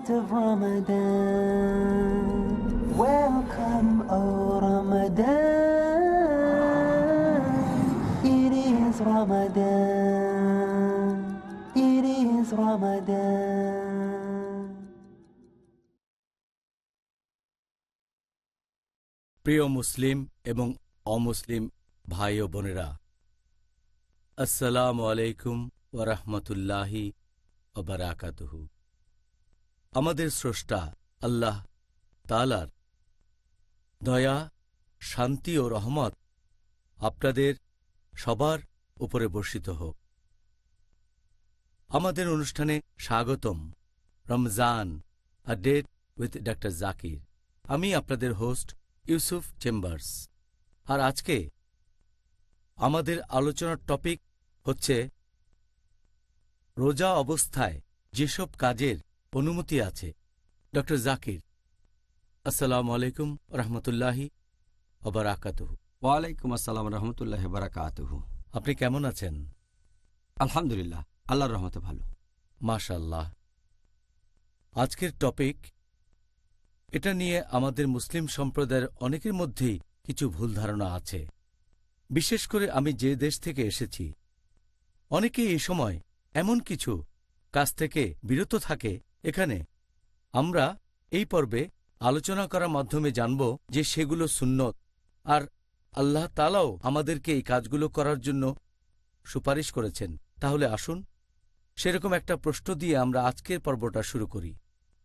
night of Ramadan. Welcome, O Ramadan. It is Ramadan. It is Ramadan. প্রিয় মুসলিম এবং অমুসলিম ভাই ও বোনেরা আসসালামু আলাইকুম ওরহমতুল্লাহি ওবরাকাতুহু আমাদের স্রষ্টা আল্লাহ তালার দয়া, শান্তি ও রহমত আপনাদের সবার উপরে বর্ষিত হোক। আমাদের অনুষ্ঠানে স্বাগতম Ramzan a date with doctor Zakir আমি আপনাদের হোস্ট ইউসুফ চেম্বার্স। আর আজকে আমাদের আলোচনার টপিক হচ্ছে রোজা অবস্থায় যেসব কাজের অনুমতি আছে। ড জাকির আসসালাম আলাইকুম রহমতুল্লাহি অবরাকাতহু ওয়ালাইকুম আসসালাম রহমতুল্লাহ বারাকাতুহু। আপনি কেমন আছেন? আলহামদুলিল্লাহ আল্লাহর রহমতে ভালো। মাশাল্লাহ আজকের টপিক এটা নিয়ে আমাদের মুসলিম সম্প্রদায়ের অনেকের মধ্যেই কিছু ভুল ধারণা আছে। বিশেষ করে আমি যে দেশ থেকে এসেছি অনেকে এই সময় এমন কিছু কাজ থেকে বিরত থাকে এখানে আমরা এই পর্বে আলোচনা করার মাধ্যমে জানব যে সেগুলো সুন্নত, আর আল্লাহ তালাও আমাদেরকে এই কাজগুলো করার জন্য সুপারিশ করেছেন। তাহলে আসুন সেরকম একটা প্রশ্ন দিয়ে আমরা আজকের পর্বটা শুরু করি।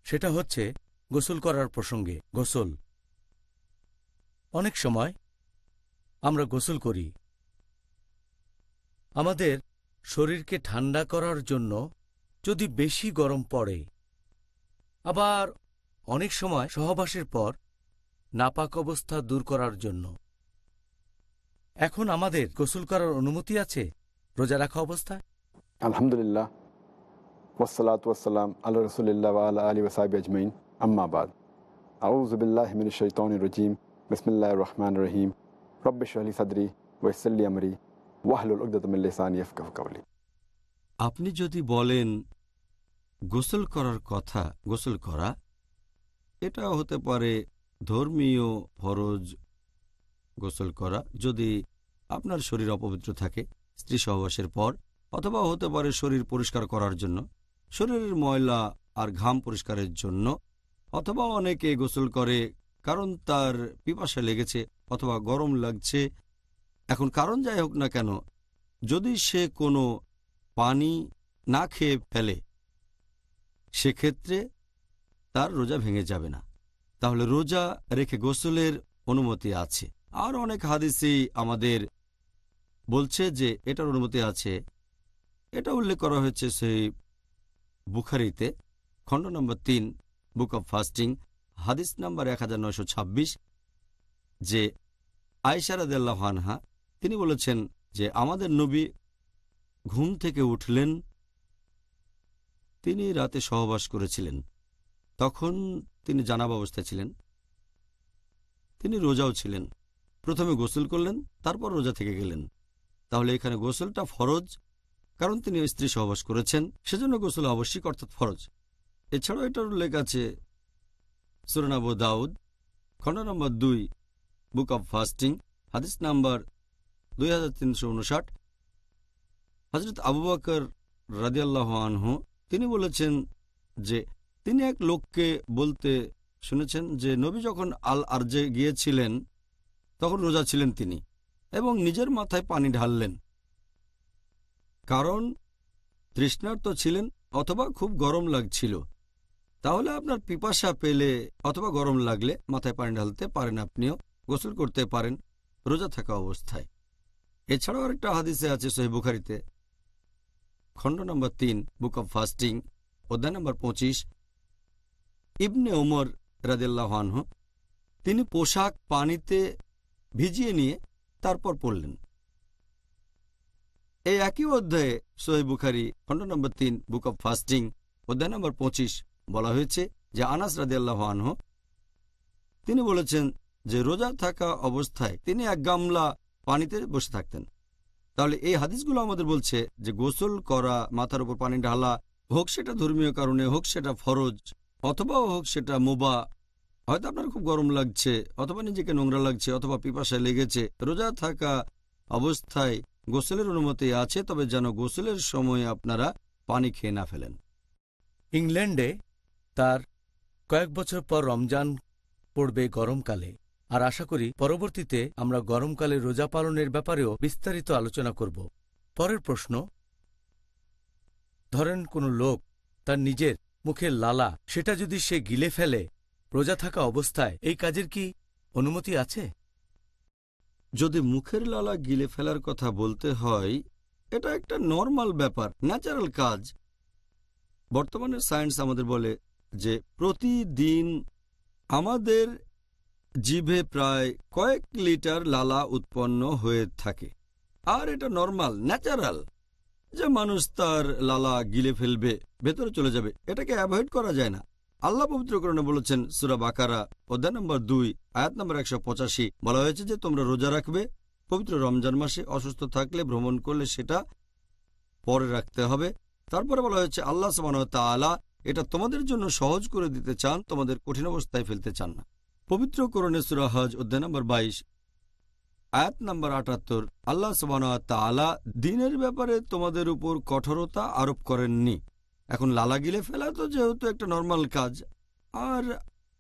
সেটা হচ্ছে গোসল করার প্রসঙ্গে, গোসল। অনেক সময় আমরা গোসল করি। আমাদের শরীরকে ঠান্ডা করার জন্য যদি বেশি গরম পড়ে আবার অনেক সময় সহবাসের পর নাপাক অবস্থা দূর করার জন্য। এখন আমাদের গোসল করার অনুমতি আছে? রোজা রাখা অবস্থায়? আলহামদুলিল্লাহ। ওসালাত ওসালাম আল্লাহ রসুলিল্লাহ আল্লাহ আলী ওসাইব আজমাইন। আম্মাবাদ আউজবিল্লাহ মিন শৈতন রজিম। বিসমিল্লাহ রহমান রহিম। রব্বিশ আলী সাদরি ওয়সল্লি আমরি। ওয়াহলুল উকদতমিল্লিসানি ইফকাহু কাওলি। আপনি যদি বলেন গোসল করার কথা, গোসল করা এটা হতে পারে ধর্মীয় ফরজ গোসল করা। যদি আপনার শরীর অপবিত্র থাকে, স্ত্রী সহবাসের পর, অথবা হতে পারে শরীর পরিষ্কার করার জন্য, শরীরের ময়লা আর ঘাম পরিষ্কারের জন্য, অথবা অনেকে গোসল করে কারণ তার পিপাসা লেগেছে অথবা গরম লাগছে। এখন কারণ যাই হোক না কেন, যদি সে কোনো পানি না খেয়ে ফেলে সেক্ষেত্রে তার রোজা ভেঙে যাবে না। তাহলে রোজা রেখে গোসলের অনুমতি আছে। আর অনেক হাদিসই আমাদের বলছে যে এটার অনুমতি আছে। এটা উল্লেখ করা হয়েছে সেই বুখারিতে, খণ্ড নম্বর তিন, বুক অব ফাস্টিং, হাদিস নাম্বার এক যে আয়সারাদাল্লাহ আনহা, তিনি বলেছেন যে আমাদের নবী ঘুম থেকে উঠলেন তিনি রাতে সহবাস করেছিলেন। তখন তিনি জানাব অবস্থায় ছিলেন। তিনি রোজাও ছিলেন। প্রথমে গোসল করলেন, তারপর রোজা থেকে গেলেন। তাহলে এখানে গোসলটা ফরজ? কারণ তিনি স্ত্রী সহবাস করেছেন, সেজন্য গোসল আবশ্যিক, অর্থাৎ ফরজ। এছাড়াও এটার উল্লেখ আছে। সুরনাবু দাউদ খণ্ড নম্বর দুই, বুক অব ফাস্টিং, হাদিস নাম্বার দুই হাজার তিনশো উনষাট। হজরত আবু বাকর রাজিয়াল্লাহ আনহু তিনি বলেছেন যে, তিনি এক লোককে বলতে শুনেছেন যে, নবী যখন আল আরজে গিয়েছিলেন, তখন রোজা ছিলেন তিনি এবং নিজের মাথায় পানি ঢাললেন। কারণ তৃষ্ণার্ত ছিলেন অথবা খুব গরম লাগছিল। তাহলে আপনার পিপাসা পেলে অথবা গরম লাগলে মাথায় পানি ঢালতে পারেন আপনিও, গোসল করতে পারেন, রোজা থাকা অবস্থায়। এছাড়াও আরেকটা হাদিসে আছে সহি বুখারিতে। খণ্ড নম্বর তিন বুক অব ফাস্টিং অধ্যায় নম্বর পঁচিশ। ইবনে ওমর রাজেল্লাহানহ তিনি পোশাক পানিতে ভিজিয়ে নিয়ে তারপর পড়লেন। এই একই অধ্যায়ে সোহেব বুখারি খণ্ড নম্বর তিন বুক অব ফাস্টিং অধ্যায় নম্বর পঁচিশ বলা হয়েছে যে আনাস রাজিয়াল্লাহ আনহ, তিনি বলেছেন যে রোজা থাকা অবস্থায় তিনি এক গামলা পানিতে বসে থাকতেন। তাহলে এই হাদিসগুলো আমাদের বলছে যে গোসল করা, মাথার উপর পানি ঢালা, হোক সেটা ধর্মীয় কারণে, হোক সেটা ফরজ, অথবা হোক সেটা মোবা। হয়তো আপনার খুব গরম লাগছে, অথবা নিজেকে নোংরা লাগছে, অথবা পিপাসায় লেগেছে, রোজা থাকা অবস্থায় গোসলের অনুমতি আছে, তবে যেন গোসলের সময় আপনারা পানি খেয়ে না ফেলেন। ইংল্যান্ডে তার কয়েক বছর পর রমজান পড়বে গরমকালে। আর আশা করি পরবর্তীতে আমরা গরমকালে রোজা পালনের ব্যাপারেও বিস্তারিত আলোচনা করব। পরের প্রশ্ন, ধরেন কোনো লোক তার নিজের মুখের লালা, সেটা যদি সে গিলে ফেলে, রোজা থাকা অবস্থায় এই কাজের কি অনুমতি আছে? যদি মুখের লালা গিলে ফেলার কথা বলতে হয়, এটা একটা নর্মাল ব্যাপার, ন্যাচারাল কাজ। বর্তমানে সায়েন্স আমাদের বলে যে প্রতিদিন আমাদের জিভে প্রায় কয়েক লিটার লালা উৎপন্ন হয়ে থাকে। আর এটা নর্মাল ন্যাচারাল যে মানুষ তার লালা গিলে ফেলবে, ভেতরে চলে যাবে, এটাকে অ্যাভয়েড করা যায় না। আল্লাহ পবিত্রকরণে বলেছেন, সুরা বাকারা, অধ্যায় নম্বর দুই, আয়াত নম্বর একশো পঁচাশি, বলা হয়েছে যে তোমরা রোজা রাখবে, পবিত্র রমজান মাসে অসুস্থ থাকলে ভ্রমণ করলে সেটা পরে রাখতে হবে। তারপরে বলা হয়েছে, আল্লাহ সমান তালা এটা তোমাদের জন্য সহজ করে দিতে চান, তোমাদের কঠিন অবস্থায় ফেলতে চান না। পবিত্র করণে সুরা হজ, অধ্যায় নম্বর বাইশ, আয়াত নম্বর আটাত্তর, আল্লাহ তালা দিনের ব্যাপারে তোমাদের উপর কঠোরতা আরোপ করেননি। এখন লালা গিলে ফেলা তো যেহেতু একটা নর্মাল কাজ। আর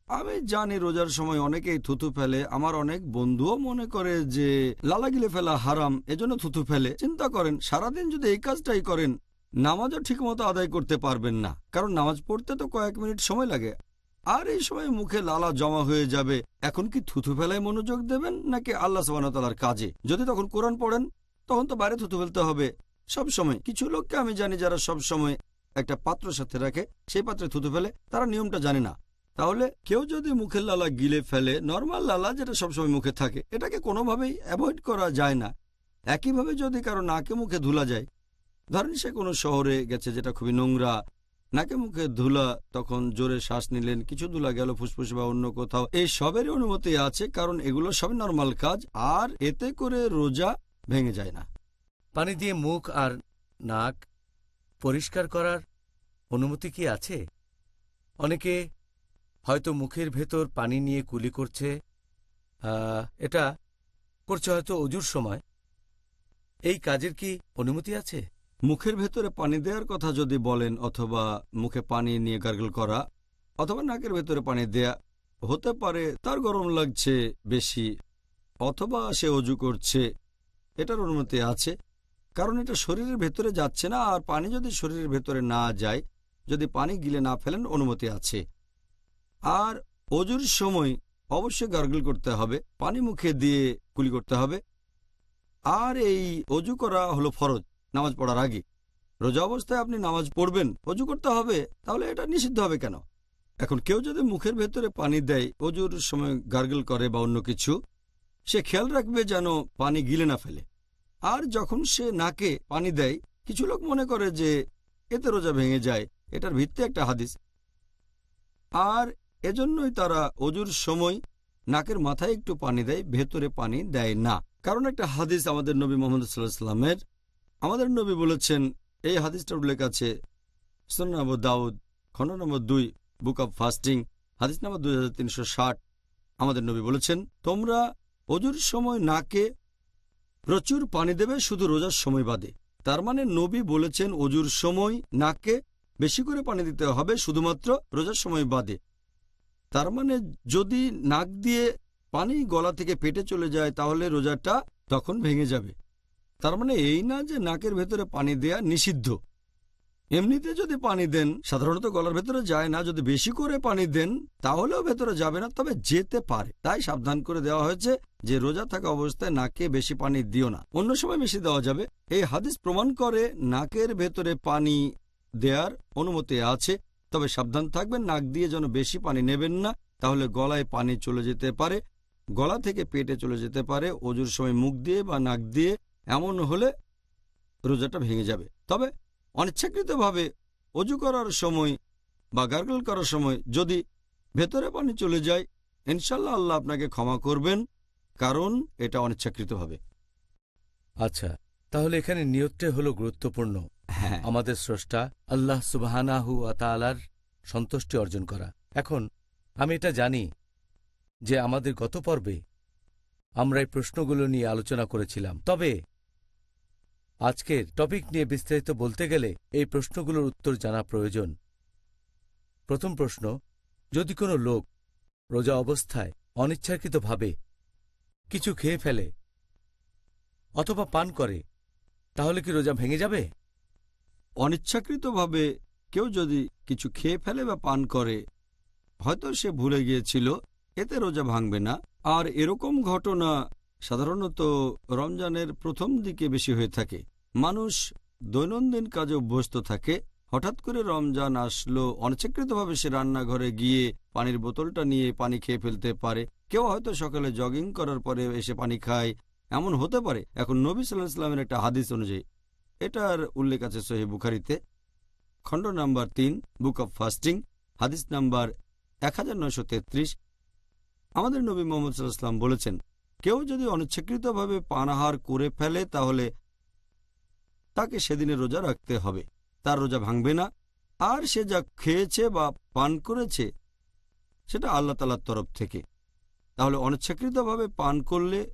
আমি জানি রোজার সময় অনেকেই থুতু ফেলে, আমার অনেক বন্ধুও মনে করে যে লালা গিলে ফেলা হারাম, এজন্য থুতু ফেলে। চিন্তা করেন, সারাদিন যদি এই কাজটাই করেন, নামাজও ঠিকমতো আদায় করতে পারবেন না। কারণ নামাজ পড়তে তো কয়েক মিনিট সময় লাগে। আর এই সময় মুখে লালা জমা হয়ে যাবে। এখন কি থুথু ফেলায় মনোযোগ দেবেন নাকি আল্লাহ সবানতালার কাজে? যদি তখন কোরআন পড়েন, তখন তো বাইরে থুতু ফেলতে হবে। সব সময়, কিছু লোককে আমি জানি যারা সব সময় একটা পাত্র সাথে রাখে, সেই পাত্রে থুতু ফেলে, তারা নিয়মটা জানে না। তাহলে কেউ যদি মুখের লালা গিলে ফেলে, নর্মাল লালা যেটা সবসময় মুখে থাকে, এটাকে কোনোভাবেই অ্যাভয়েড করা যায় না। একইভাবে যদি কারও নাকে মুখে ধুলা যায়, ধরেন সে কোনো শহরে গেছে যেটা খুবই নোংরা নাকে মুখে ধুলা, তখন জোরে শ্বাস নিলেন, কিছু ধুলা গেল ফুসফুস বা অন্য কোথাও। এই সবেরই অনুমতি আছে, কারণ এগুলো সবই নর্মাল কাজ, আর এতে করে রোজা ভেঙে যায় না। পানি দিয়ে মুখ আর নাক পরিষ্কার করার অনুমতি কি আছে? অনেকে হয়তো মুখের ভেতর পানি নিয়ে কুলি করছে এটা করছে হয়তো অজুর সময়। এই কাজের কি অনুমতি আছে? মুখের ভেতরে পানি দেওয়ার কথা যদি বলেন অথবা মুখে পানি নিয়ে গার্গল করা অথবা নাকের ভেতরে পানি দেয়া হতে পারে, তার গরম লাগছে বেশি অথবা সে অজু করছে, এটার অনুমতি আছে। কারণ এটা শরীরের ভেতরে যাচ্ছে না, আর পানি যদি শরীরের ভেতরে না যায়, যদি পানি গিলে না ফেলেন, অনুমতি আছে। আর অজুর সময় অবশ্যই গার্গল করতে হবে, পানি মুখে দিয়ে কুলি করতে হবে। আর এই অজু করা হলো ফরজ। নামাজ পড়ার আগে। রোজা অবস্থায় আপনি নামাজ পড়বেন, অজু করতে হবে, তাহলে এটা নিষিদ্ধ হবে কেন? এখন কেউ যদি মুখের ভেতরে পানি দেয়, অজুর সময় গার্গল করে বা অন্য কিছু, সে খেয়াল রাখবে যেন পানি গিলে না ফেলে। আর যখন সে নাকে পানি দেয়, কিছু লোক মনে করে যে এতে রোজা ভেঙে যায়, এটার ভিত্তি একটা হাদিস। আর এজন্যই তারা অজুর সময় নাকের মাথায় একটু পানি দেয়, ভেতরে পানি দেয় না। কারণ একটা হাদিস আমাদের নবী মোহাম্মদ সাল্লাহ সাল্লামের আমাদের নবী বলেছেন, এই হাদিসটার উল্লেখ আছে সন্নাবু দাউদ খণ্ড নম্বর দুই, বুক অব ফাস্টিং, হাদিস নম্বর দুই হাজার তিনশো ষাট। আমাদের নবী বলেছেন, তোমরা অজুর সময় নাকে প্রচুর পানি দেবে, শুধু রোজার সময় বাদে। তার মানে নবী বলেছেন, অজুর সময় নাকে বেশি করে পানি দিতে হবে, শুধুমাত্র রোজার সময় বাদে। তার মানে যদি নাক দিয়ে পানি গলা থেকে পেটে চলে যায়, তাহলে রোজাটা তখন ভেঙে যাবে। তার মানে এই না যে নাকের ভেতরে পানি দেয়া নিষিদ্ধ। এমনিতে যদি পানি দেন, সাধারণত গলার ভেতরে যায় না, যদি বেশি করে পানি দেন, তাহলেও ভেতরে যাবে না, তবে যেতে পারে। তাই সাবধান করে দেওয়া হয়েছে যে রোজা থাকা অবস্থায় নাকে বেশি পানি দিও না। অন্য সময় বেশি দেওয়া যাবে। এই হাদিস প্রমাণ করে নাকের ভেতরে পানি দেয়ার অনুমতি আছে, তবে সাবধান থাকবেন, নাক দিয়ে যেন বেশি পানি নেবেন না, তাহলে গলায় পানি চলে যেতে পারে, গলা থেকে পেটে চলে যেতে পারে, অজুর সময় মুখ দিয়ে বা নাক দিয়ে এমন হলে রোজাটা ভেঙে যাবে। তবে অনিচ্ছাকৃতভাবে অজু করার সময় বা গার্গল করার সময় যদি ভেতরে পানি চলে যায় ইনশাল্লাহ আল্লাহ আপনাকে ক্ষমা করবেন কারণ এটা অনিচ্ছাকৃতভাবে। আচ্ছা তাহলে এখানে নিয়তটা হলো গুরুত্বপূর্ণ। হ্যাঁ। আমাদের স্রষ্টা আল্লাহ সুবাহানাহু আতালার সন্তুষ্টি অর্জন করা। এখন আমি এটা জানি যে আমাদের গত পর্বে আমরা এই প্রশ্নগুলো নিয়ে আলোচনা করেছিলাম। তবে আজকের টপিক নিয়ে বিস্তারিত বলতে গেলে এই প্রশ্নগুলোর উত্তর জানা প্রয়োজন। প্রথম প্রশ্ন, যদি কোনো লোক রোজা অবস্থায় অনিচ্ছাকৃতভাবে কিছু খেয়ে ফেলে অথবা পান করে, তাহলে কি রোজা ভেঙে যাবে? অনিচ্ছাকৃতভাবে কেউ যদি কিছু খেয়ে ফেলে বা পান করে, হয়তো সে ভুলে গিয়েছিল, এতে রোজা ভাঙবে না। আর এরকম ঘটনা সাধারণত রমজানের প্রথম দিকে বেশি হয়ে থাকে। মানুষ দৈনন্দিন কাজে অভ্যস্ত থাকে। হঠাৎ করে রমজান আসলো, অনিচ্ছাকৃতভাবে সে রান্নাঘরে গিয়ে পানির বোতলটা নিয়ে পানি খেয়ে ফেলতে পারে। কেউ হয়তো সকালে জগিং করার পরে এসে পানি খায়। এমন হতে পারে, এখন নবী সাল্লাহ ইসলামের একটা হাদিস অনুযায়ী। এটার উল্লেখ আছে সহি বুখারিতে। খণ্ড নাম্বার তিন, বুক অব ফাস্টিং, হাদিস নাম্বার এক হাজার নয়শো তেত্রিশ। আমাদের নবী মোহাম্মদ সাল্লাহাম বলেছেন কেউ যদি অনিচ্ছাকৃতভাবে পানাহার করে ফেলে, তাহলে তাকে সেদিনে রোজা রাখতে হবে। তার রোজা ভাঙবে না। আর সে যা খেয়েছে বা পান করেছে, সেটা আল্লাহ তালার তরফ থেকে। তাহলে অনিচ্ছাকৃতভাবে পান করলে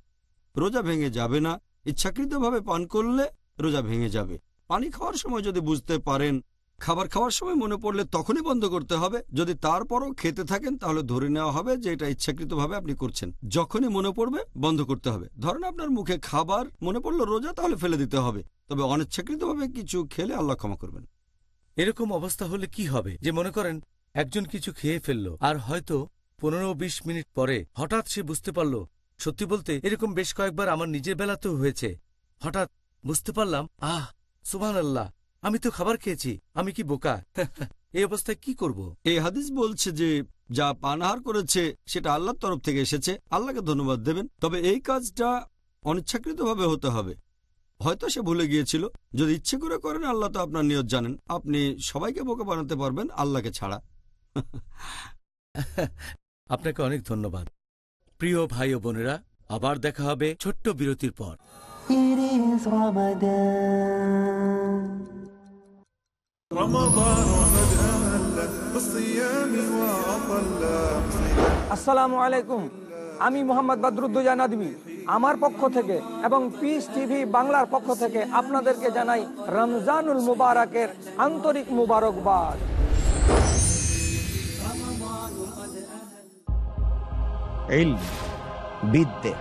রোজা ভেঙে যাবে না। ইচ্ছাকৃতভাবে পান করলে রোজা ভেঙে যাবে। পানি খাওয়ার সময় যদি বুঝতে পারেন খাবার খাওয়ার সময় মনে পড়লে তখনই বন্ধ করতে হবে। যদি তারপরও খেতে থাকেন, তাহলে ধরে নেওয়া হবে যে এটা ইচ্ছাকৃতভাবে আপনি করছেন। যখনই মনে পড়বে, বন্ধ করতে হবে। ধরেন আপনার মুখে খাবার মনে পড়ল রোজা, তাহলে ফেলে দিতে হবে। তবে অনিচ্ছাকৃতভাবে কিছু খেলে আল্লাহ ক্ষমা করবেন। এরকম অবস্থা হলে কি হবে? যে মনে করেন, একজন কিছু খেয়ে ফেলল, আর হয়তো পনেরো বিশ মিনিট পরে হঠাৎ সে বুঝতে পারল, সত্যি বলতে এরকম বেশ কয়েকবার আমার নিজের বেলাতেও হয়েছে। হঠাৎ বুঝতে পারলাম, আহ সুবহান আল্লাহ আমি তো খাবার খেয়েছি আমি কি বোকা? এই অবস্থায় কি করব? এই হাদিস বলছে যে যা পানাহার করেছে সেটা আল্লাহর তরফ থেকে এসেছে আল্লাহকে ধন্যবাদ দেবেন। তবে এই কাজটা অনিচ্ছাকৃতভাবে হতে হবে। হয়তো সে ভুলে গিয়েছিল। যদি ইচ্ছে করে করেন আল্লাহ তো আপনার নিয়ত জানেন। আপনি সবাইকে বোকা বানাতে পারবেন আল্লাহকে ছাড়া। আপনাকে অনেক ধন্যবাদ। প্রিয় ভাই ও বোনেরা আবার দেখা হবে ছোট্ট বিরতির পর। আসসালামু আলাইকুম। আমি মোহাম্মদ বদরুদ্দোজা নাদবি। আমার পক্ষ থেকে এবং পিস টিভি বাংলার পক্ষ থেকে আপনাদেরকে জানাই রমজানুল মুবারকের আন্তরিক মুবারকবাদ। বিদ্যে।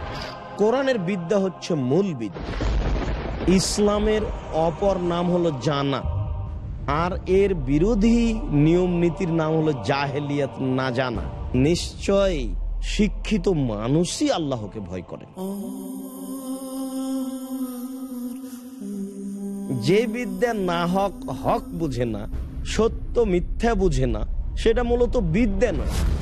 কোরআনের বিদ্যা হচ্ছে মূল বিদ্যা। ইসলামের অপর নাম হলো জানা আর এর বিরোধী নিয়ম নীতির নাম হলো জাহেলিয়াত না জানা। নিশ্চয় শিক্ষিত মানুষই আল্লাহকে ভয় করে। যে বিদ্যা না হক হক বুঝে না, সত্য মিথ্যা বুঝে না, সেটা মূলত বিদ্যা নয়।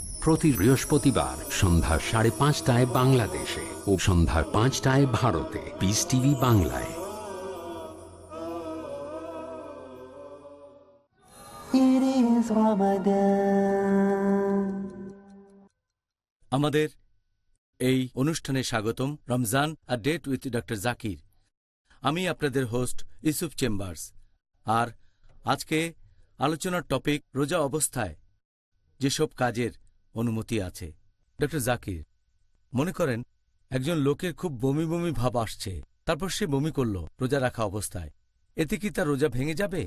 প্রতি বৃহস্পতিবার সন্ধ্যা সাড়ে পাঁচটায় বাংলাদেশে ও সন্ধ্যা পাঁচটায় ভারতে। পিস টিভি বাংলায়. আমাদের এই অনুষ্ঠানে স্বাগতম Ramzan a date with doctor Zakir আমি আপনাদের হোস্ট ইউসুফ চেম্বার্স আর আজকে আলোচনার টপিক রোজা অবস্থায় যেসব কাজের অনুমতি আছে। ডক্টর জাকির, মনে করেন, একজন লোকের খুব বমি বমি ভাব আসছে, তারপর সে বমি করল, রোজা রাখা অবস্থায়। এতে কি তার রোজা ভেঙে যাবে?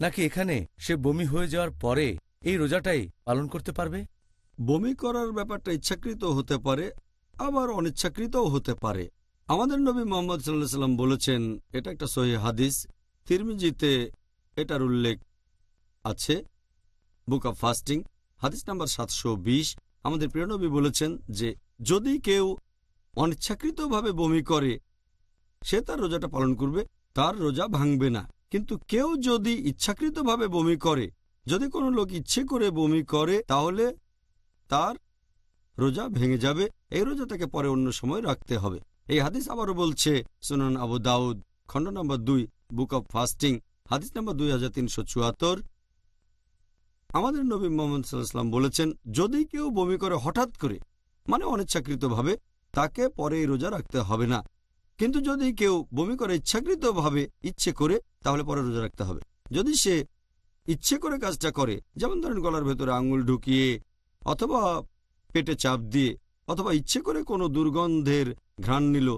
নাকি এখানে সে বমি হয়ে যাওয়ার পরে এই রোজাটাই পালন করতে পারবে? বমি করার ব্যাপারটা ইচ্ছাকৃত হতে পারে, আবার অনিচ্ছাকৃতও হতে পারে। আমাদের নবী মোহাম্মদ সাল্লাহ সাল্লাম বলেছেন, এটা একটা সহি হাদিস, তিরমিজিতে এটার উল্লেখ আছে, বুক অব ফাস্টিং। হাদিস নাম্বার সাতশো বিশ, আমাদের প্রিয় নবী বলেছেন যে, যদি কেউ অনিচ্ছাকৃতভাবে বমি করে, সে তার রোজাটা পালন করবে, তার রোজা ভাঙবে না। কিন্তু কেউ যদি ইচ্ছাকৃতভাবে বমি করে, যদি কোনো লোক ইচ্ছে করে বমি করে, তাহলে তার রোজা ভেঙে যাবে, এই রোজা তাকে পরে অন্য সময় রাখতে হবে। এই হাদিস আবারও বলছে সুনান আবু দাউদ, খণ্ড নম্বর দুই, বুক অব ফাস্টিং, হাদিস নম্বর দুই হাজার তিনশো চুয়াত্তর। আমাদের নবী মোহাম্মদ সাল্লাহাম বলেছেন, যদি কেউ বমি করে হঠাৎ করে মানে অনিচ্ছাকৃতভাবে, তাকে পরে রোজা রাখতে হবে না। কিন্তু যদি কেউ বমি করে ইচ্ছাকৃতভাবে ইচ্ছে করে, তাহলে পরে রোজা রাখতে হবে। যদি সে ইচ্ছে করে কাজটা করে, যেমন ধরেন গলার ভেতরে আঙুল ঢুকিয়ে, অথবা পেটে চাপ দিয়ে, অথবা ইচ্ছে করে কোনো দুর্গন্ধের ঘ্রাণ নিল,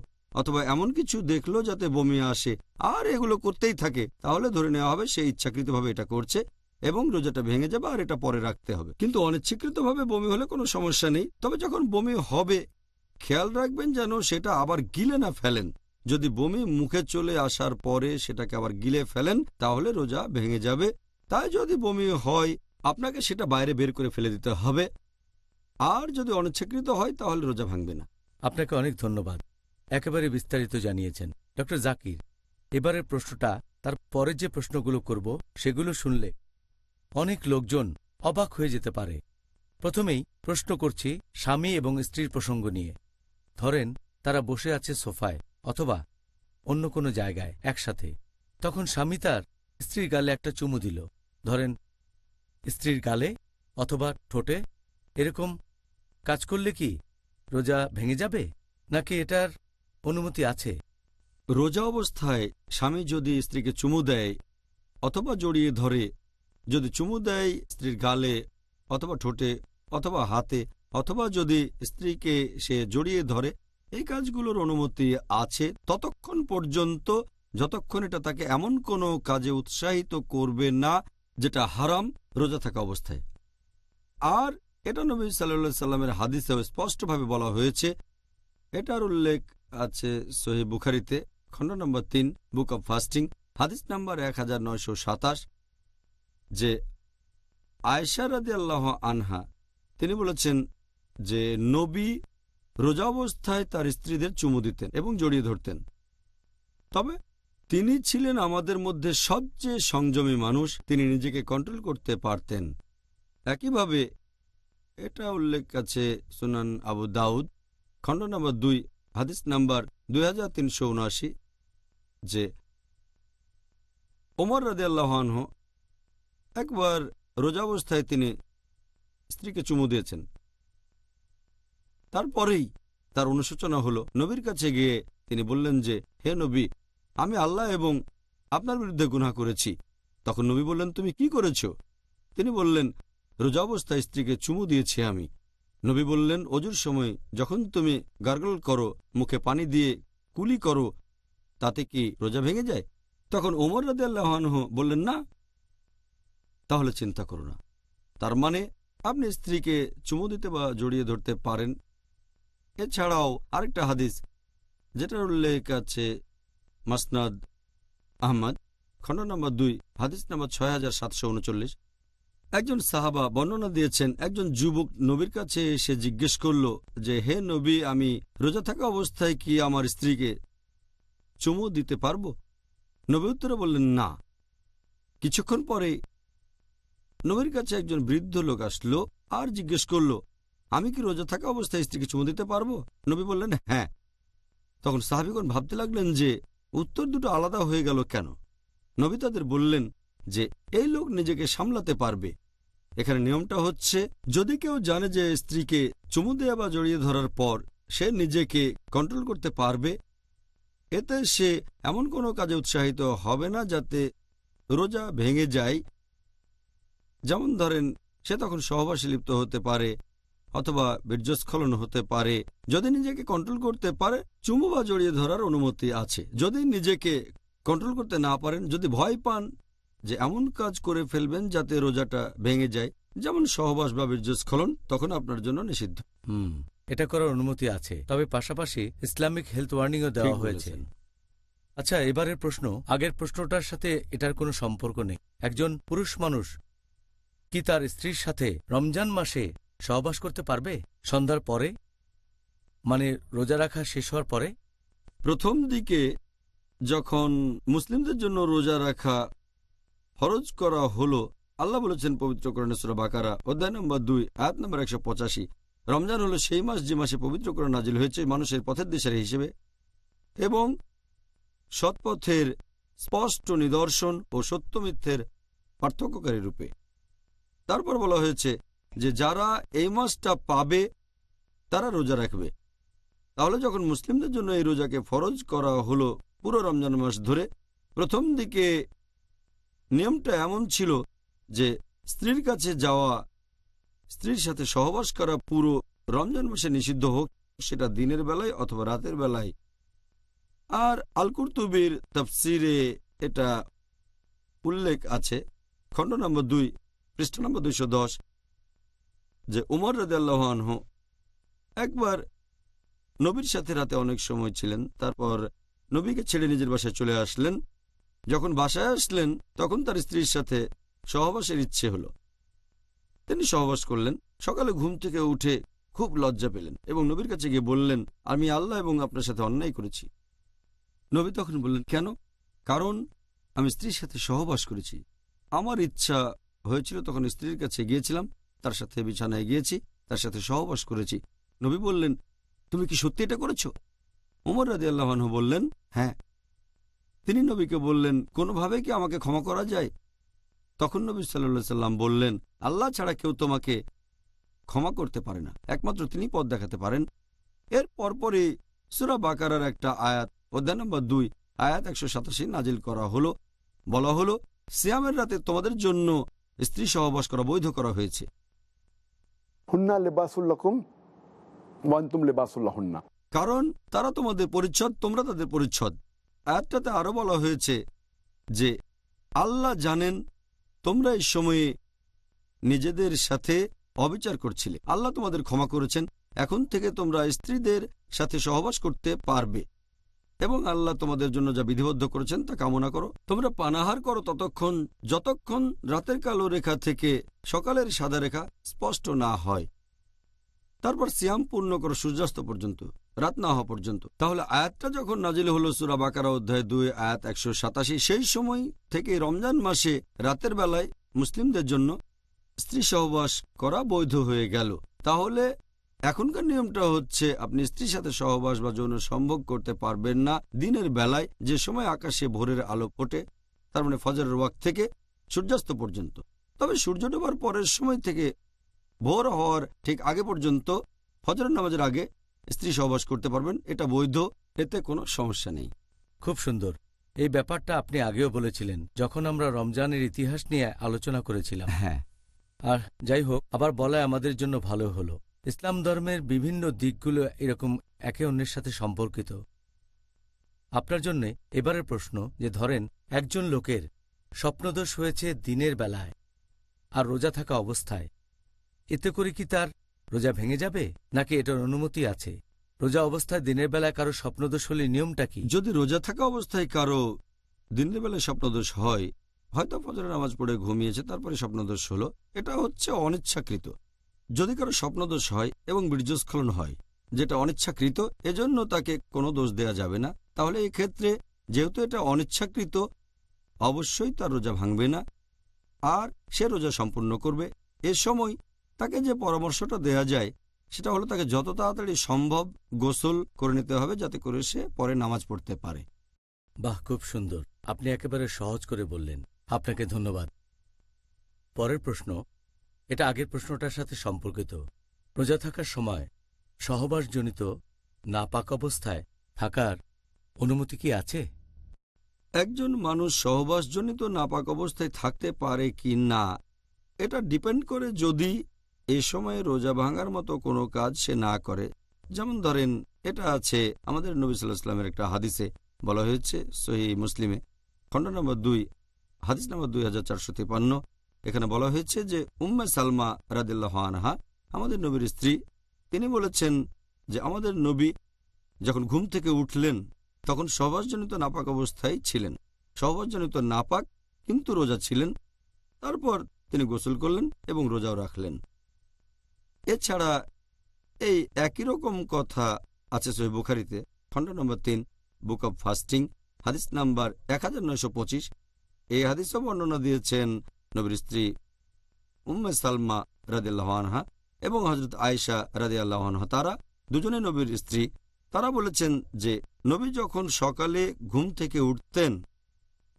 অথবা এমন কিছু দেখল যাতে বমি আসে, আর এগুলো করতেই থাকে, তাহলে ধরে নেওয়া হবে সে ইচ্ছাকৃতভাবে এটা করছে। এবং রোজাটা ভেঙে যাবে আর এটা পরে রাখতে হবে। কিন্তু অনিচ্ছাকৃতভাবে বমি হলে কোনো সমস্যা নেই। তবে যখন বমি হবে, খেয়াল রাখবেন যেন সেটা আবার গিলে না ফেলেন। যদি বমি মুখে চলে আসার পরে সেটাকে আবার গিলে ফেলেন, তাহলে রোজা ভেঙে যাবে। তাই যদি বমি হয়, আপনাকে সেটা বাইরে বের করে ফেলে দিতে হবে। আর যদি অনিচ্ছাকৃত হয়, তাহলে রোজা ভাঙবে না। আপনাকে অনেক ধন্যবাদ। একেবারে বিস্তারিত জানিয়েছেন ডক্টর জাকির। এবারের প্রশ্নটা, তার পরে যে প্রশ্নগুলো করব, সেগুলো শুনলে অনেক লোকজন অবাক হয়ে যেতে পারে। প্রথমেই প্রশ্ন করছি স্বামী এবং স্ত্রীর প্রসঙ্গ নিয়ে। ধরেন, তারা বসে আছে সোফায় অথবা অন্য কোনো জায়গায় একসাথে। তখন স্বামী তার স্ত্রীর গালে একটা চুমু দিল। ধরেন, স্ত্রীর গালে অথবা ঠোঁটে এরকম কাজ করলে কি রোজা ভেঙে যাবে? নাকি এটার অনুমতি আছে? রোজা অবস্থায় স্বামী যদি স্ত্রীকে চুমু দেয় অথবা জড়িয়ে ধরে যদি চুমু দেয় স্ত্রীর গালে অথবা ঠোঁটে অথবা হাতে, অথবা যদি স্ত্রীকে সে জড়িয়ে ধরে, এই কাজগুলোর অনুমতি আছে ততক্ষণ পর্যন্ত, যতক্ষণ এটা তাকে এমন কোনো কাজে উৎসাহিত করবে না যেটা হারাম রোজা থাকা অবস্থায়। আর এটা নবী সাল্লা সাল্লামের হাদিসেও স্পষ্টভাবে বলা হয়েছে। এটার উল্লেখ আছে সহি বুখারিতে, খণ্ড নম্বর তিন, বুক অব ফাস্টিং, হাদিস নম্বর এক হাজার নয়শো সাতাশ। যে আয়সা রাদি আল্লাহ আনহা, তিনি বলেছেন যে নবী রোজা অবস্থায় তার স্ত্রীদের চুমু দিতেন এবং জড়িয়ে ধরতেন। তবে তিনি ছিলেন আমাদের মধ্যে সবচেয়ে সংযমী মানুষ, তিনি নিজেকে কন্ট্রোল করতে পারতেন। একইভাবে এটা উল্লেখ আছে সুনান আবু দাউদ, খণ্ড নম্বর দুই, হাদিস নাম্বার দুই হাজার তিনশো উনআশি, যে ওমর রাদে আল্লাহানহ একবার রোজা অবস্থায় তিনি স্ত্রীকে চুমু দিয়েছেন। তারপরেই তার অনুশোচনা হল, নবীর কাছে গিয়ে তিনি বললেন যে, হে নবী, আমি আল্লাহ এবং আপনার বিরুদ্ধে গুনাহ করেছি। তখন নবী বললেন, তুমি কি করেছ? তিনি বললেন রোজা অবস্থায় স্ত্রীকে চুমু দিয়েছি আমি। নবী বললেন, অজুর সময় যখন তুমি গার্গল করো, মুখে পানি দিয়ে কুলি করো, তাতে কি রোজা ভেঙে যায়? তখন ওমর রাদে বললেন, না তাহলে চিন্তা করো না। তার মানে আপনি স্ত্রীকে চুমু দিতে বা জড়িয়ে ধরতে পারেন। এছাড়াও আরেকটা হাদিস, যেটার উল্লেখ আছে মাসনাদ আহমদ, খণ্ড নম্বর দুই, হাদিস নম্বর ছয় হাজার সাতশো উনচল্লিশ। একজন সাহাবা বর্ণনা দিয়েছেন, একজন যুবক নবীর কাছে এসে জিজ্ঞেস করল যে, হে নবী, আমি রোজা থাকা অবস্থায় কি আমার স্ত্রীকে চুমু দিতে পারব? নবী উত্তরে বললেন, না। কিছুক্ষণ পরে নবীর কাছে একজন বৃদ্ধ লোক আসলো আর জিজ্ঞেস করল, আমি কি রোজা থাকা অবস্থায় স্ত্রীকে চুমু দিতে পারব? নবী বললেন হ্যাঁ। তখন সাহাবিগণ ভাবতে লাগলেন যে, উত্তর দুটো আলাদা হয়ে গেল কেন? নবী তাদের বললেন যে, এই লোক নিজেকে সামলাতে পারবে। এখানে নিয়মটা হচ্ছে, যদি কেউ জানে যে স্ত্রীকে চুমু দেওয়া বা জড়িয়ে ধরার পর সে নিজেকে কন্ট্রোল করতে পারবে, এতে সে এমন কোনো কাজে উৎসাহিত হবে না যাতে রোজা ভেঙে যায় যেমন ধরেন সে তখন সহবাসে লিপ্ত হতে পারে অথবা বীর্যস্খলন হতে পারে। যদি নিজেকে কন্ট্রোল করতে পারে চুমু বা জড়িয়ে ধরার অনুমতি আছে। যদি নিজেকে কন্ট্রোল করতে না পারেন যদি ভয় পান যে এমন কাজ করে ফেলবেন যাতে রোজাটা ভেঙে যায় যেমন সহবাস বা বীর্যস্খলন তখন আপনার জন্য নিষিদ্ধ। হুম এটা করার অনুমতি আছে। তবে পাশাপাশি ইসলামিক হেলথ ওয়ার্নিংও দেওয়া হয়েছে। আচ্ছা এবারের প্রশ্ন আগের প্রশ্নটার সাথে এটার কোনো সম্পর্ক নেই। একজন পুরুষ মানুষ কি তার স্ত্রীর সাথে রমজান মাসে সহবাস করতে পারবে? সন্ধ্যার পরে? মানে রোজা রাখা শেষ হওয়ার পরে? প্রথম দিকে যখন মুসলিমদের জন্য রোজা রাখা ফরজ করা হলো, আল্লাহ বলেছেন পবিত্র করণেশ্বর বাকারা, অধ্যায় নম্বর দুই, আয়াত নম্বর একশো পঁচাশি। রমজান হলো সেই মাস যে মাসে পবিত্র করে নাজিল হয়েছে মানুষের পথের দিশারি হিসেবে। এবং সৎপথের স্পষ্ট নিদর্শন ও সত্যমিথ্যের পার্থক্যকারী রূপে। তারপর বলা হয়েছে যে যারা এই মাসটা পাবে, তারা রোজা রাখবে। তাহলে যখন মুসলিমদের জন্য এই রোজাকে ফরজ করা হলো পুরো রমজান মাস ধরে, প্রথম দিকে নিয়মটা এমন ছিল যে স্ত্রীর কাছে যাওয়া, স্ত্রীর সাথে সহবাস করা পুরো রমজান মাসে নিষিদ্ধ হোক, সেটা দিনের বেলায় অথবা রাতের বেলায়। আর আলকুরতুবির তফসিরে এটা উল্লেখ আছে। খণ্ড নম্বর দুই পৃষ্ঠ নম্বর দুইশো দশ, যে উমর রাহ একবার নবীর সাথে রাতে অনেক সময় ছিলেন, তারপর নবীকে ছেড়ে নিজের বাসায় চলে আসলেন। যখন বাসায় আসলেন, তখন তার স্ত্রীর সাথে সহবাসের ইচ্ছে হলো। তিনি সহবাস করলেন, সকালে ঘুম থেকে উঠে খুব লজ্জা পেলেন এবং নবীর কাছে গিয়ে বললেন, আমি আল্লাহ এবং আপনার সাথে অন্যায় করেছি। নবী তখন বললেন, কেন? কারণ আমি স্ত্রীর সাথে সহবাস করেছি। আমার ইচ্ছা হয়েছিল, তখন স্ত্রীর কাছে গিয়েছিলাম, তার সাথে বিছানায় গিয়েছি, তার সাথে সহবাস করেছি। নবী বললেন, তুমি কি সত্যি এটা করেছ? উমর রাজি আল্লাহানহু বললেন হ্যাঁ। তিনি নবীকে বললেন, কোনোভাবে কি আমাকে ক্ষমা করা যায়? তখন নবী সাল্লা সাল্লাম বললেন, আল্লাহ ছাড়া কেউ তোমাকে ক্ষমা করতে পারে না। একমাত্র তিনি পথ দেখাতে পারেন। এর পরপরই সুরা বাকারার একটা আয়াত, অধ্যায় নম্বর দুই, আয়াত একশো সাতাশি নাজিল করা হলো। বলা হলো, সিয়ামের রাতে তোমাদের জন্য স্ত্রী সহবাস করা বৈধ করা হয়েছে। হুন্না লেবাসুল্লাকুম ওয়ান্তুম লেবাসুল্লাহ হুন্না কারণ তারা তোমাদের পরিচ্ছদ তোমরা তাদের পরিচ্ছদ। আয়াতটাতে আরও বলা হয়েছে যে আল্লাহ জানেন তোমরা এই সময়ে নিজেদের সাথে অবিচার করছিলে। আল্লাহ তোমাদের ক্ষমা করেছেন। এখন থেকে তোমরা স্ত্রীদের সাথে সহবাস করতে পারবে। এবং আল্লাহ তোমাদের জন্য যা বিধিবদ্ধ করেছেন তা কামনা করো। তোমরা পানাহার করো ততক্ষণ, যতক্ষণ রাতের কালো রেখা থেকে সকালের সাদা রেখা স্পষ্ট না হয়। তারপর সিয়াম পূর্ণ করো সূর্যাস্ত পর্যন্ত, রাত না হওয়া পর্যন্ত। তাহলে আয়াতটা যখন নাজিল হলো সুরা বাকারা অধ্যায় দুই, আয়াত একশো সাতাশি, সেই সময় থেকে রমজান মাসে রাতের বেলায় মুসলিমদের জন্য স্ত্রী সহবাস করা বৈধ হয়ে গেল। তাহলে এখনকার নিয়মটা হচ্ছে আপনি স্ত্রীর সাথে সহবাস বা যৌন সম্ভোগ করতে পারবেন না। দিনের বেলায় যে সময় আকাশে ভোরের আলো ফোটে তার মানে ফজরের ওয়াক থেকে সূর্যাস্ত পর্যন্ত। তবে সূর্য ডোবার পরের সময় থেকে ভোর হওয়ার ঠিক আগে পর্যন্ত ফজরের নামাজের আগে স্ত্রী সহবাস করতে পারবেন। এটা বৈধ এতে কোনো সমস্যা নেই। খুব সুন্দর। এই ব্যাপারটা আপনি আগেও বলেছিলেন যখন আমরা রমজানের ইতিহাস নিয়ে আলোচনা করেছিলাম। হ্যাঁ। আর যাই হোক আবার বলায় আমাদের জন্য ভালো হলো। ইসলাম ধর্মের বিভিন্ন দিকগুলো এরকম একে অন্যের সাথে সম্পর্কিত। আপনার জন্য এবারের প্রশ্ন যে ধরেন, একজন লোকের স্বপ্নদোষ হয়েছে দিনের বেলায় আর রোজা থাকা অবস্থায়। এতে করে কি তার রোজা ভেঙে যাবে? নাকি এটার অনুমতি আছে? রোজা অবস্থায় দিনের বেলায় কারও স্বপ্নদোষ হলে নিয়মটা কি? যদি রোজা থাকা অবস্থায় কারও দিনের বেলায় স্বপ্নদোষ হয়, হয়তো ফজরের নামাজ পড়ে ঘুমিয়েছে, তারপরে স্বপ্নদোষ হলো। এটা হচ্ছে অনিচ্ছাকৃত। যদি কারও স্বপ্নদোষ হয় এবং বীর্যস্খলন হয়, যেটা অনিচ্ছাকৃত, এজন্য তাকে কোনো দোষ দেয়া যাবে না। তাহলে এক্ষেত্রে যেহেতু এটা অনিচ্ছাকৃত, অবশ্যই তার রোজা ভাঙবে না। আর সে রোজা সম্পূর্ণ করবে। এ সময় তাকে যে পরামর্শটা দেয়া যায়, সেটা হলো তাকে যত তাড়াতাড়ি সম্ভব গোসল করে নিতে হবে, যাতে করে সে পরে নামাজ পড়তে পারে। বাহ, খুব সুন্দর। আপনি একেবারে সহজ করে বললেন। আপনাকে ধন্যবাদ। পরের প্রশ্ন এটা আগের প্রশ্নটার সাথে সম্পর্কিত। রোজা থাকার সময় সহবাসজনিত, নাপাক অবস্থায় থাকার অনুমতি কি আছে? একজন মানুষ সহবাসজনিত, নাপাক অবস্থায় থাকতে পারে কি না, এটা ডিপেন্ড করে যদি এ সময়ে রোজা ভাঙার মতো কোনো কাজ সে না করে। যেমন ধরেন, এটা আছে আমাদের নবী সাল্লাহ ইসলামের একটা হাদিসে বলা হয়েছে সহি মুসলিমে। খণ্ড নম্বর দুই, হাদিস নম্বর দুই হাজার চারশো তিপান্ন এখানে বলা হয়েছে যে উম্মে সালমা রাদিল্লাহ আনহা, আমাদের নবীর স্ত্রী, তিনি বলেছেন যে আমাদের নবী যখন ঘুম থেকে উঠলেন, তখন সহবাসজনিত নাপাক অবস্থায় ছিলেন। সহবাসজনিত নাপাক কিন্তু রোজা ছিলেন। তারপর তিনি গোসল করলেন এবং রোজাও রাখলেন। এছাড়া এই একই রকম কথা আছে সহি বুখারিতে, খণ্ড নম্বর তিন, বুক অব ফাস্টিং, হাদিস নাম্বার এক হাজার নয়শো পঁচিশ। এই হাদিসও বর্ণনা দিয়েছেন নবীর স্ত্রী উম্মে সালমা রাদিল্লাহ আনহা এবং হজরত আয়েশা রাদি আল্লাহনহা তারা দুজনে নবীর স্ত্রী। তারা বলেছেন যে, নবী যখন সকালে ঘুম থেকে উঠতেন,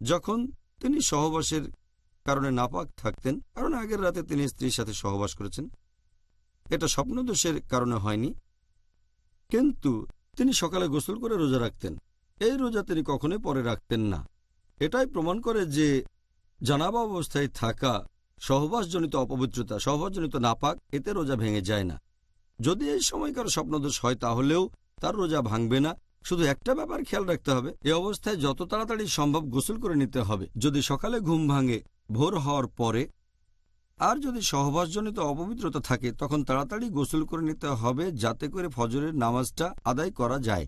যখন তিনি সহবাসের কারণে নাপাক থাকতেন, কারণ আগের রাতে তিনি স্ত্রীর সাথে সহবাস করেছেন, এটা স্বপ্নদোষের কারণে হয়নি, কিন্তু তিনি সকালে গোসল করে রোজা রাখতেন। এই রোজা তিনি কখনোই পরে রাখতেন না। এটাই প্রমাণ করে যে জানাবা অবস্থায় থাকা, সহবাসজনিত অপবিত্রতা, সহবাসজনিত নাপাক, এতে রোজা ভেঙে যায় না। যদি এই সময়কার স্বপ্নদোষ হয়, তাহলেও তার রোজা ভাঙবে না। শুধু একটা ব্যাপার খেয়াল রাখতে হবে, এ অবস্থায় যত তাড়াতাড়ি সম্ভব গোসল করে নিতে হবে। যদি সকালে ঘুম ভাঙে, ভোর হওয়ার পরে, আর যদি সহবাসজনিত অপবিত্রতা থাকে, তখন তাড়াতাড়ি গোসল করে নিতে হবে, যাতে করে ফজরের নামাজটা আদায় করা যায়।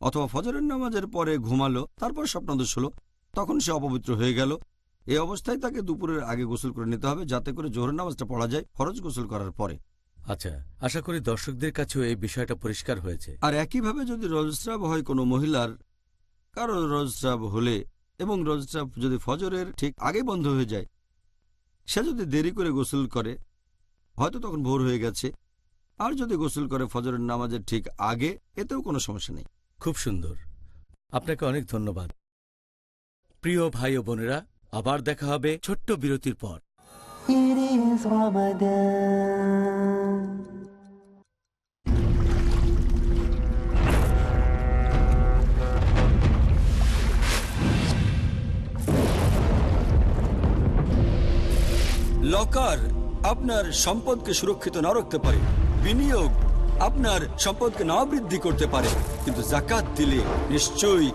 অথবা ফজরের নামাজের পরে ঘুমালো, তারপর স্বপ্নদোষ হলো, তখন সে অপবিত্র হয়ে গেল। এই অবস্থায় তাকে দুপুরের আগে গোসল করে নিতে হবে যাতে করে জোহরের নামাজটা পড়া যায় ফরজ গোসল করার পরে। আচ্ছা আশা করি দর্শকদের কাছেও এই বিষয়টা পরিষ্কার হয়েছে। আর একইভাবে যদি রজস্রাব হয় কোনো মহিলার কারও রজস্রাব হলে এবং রজস্রাব যদি ফজরের ঠিক আগে বন্ধ হয়ে যায় সে যদি দেরি করে গোসল করে হয়তো তখন ভোর হয়ে গেছে। আর যদি গোসল করে ফজরের নামাজের ঠিক আগে এতেও কোনো সমস্যা নেই। খুব সুন্দর। আপনাকে অনেক ধন্যবাদ। প্রিয় ভাই ও বোনেরা আবার দেখা হবে ছোট্ট বিরতির পর. লকার আপনার সম্পদকে সুরক্ষিত না রাখতে পারে। বিনিয়োগ আপনার সম্পদকে না বৃদ্ধি করতে পারে। কিন্তু জাকাত দিলে নিশ্চয়ই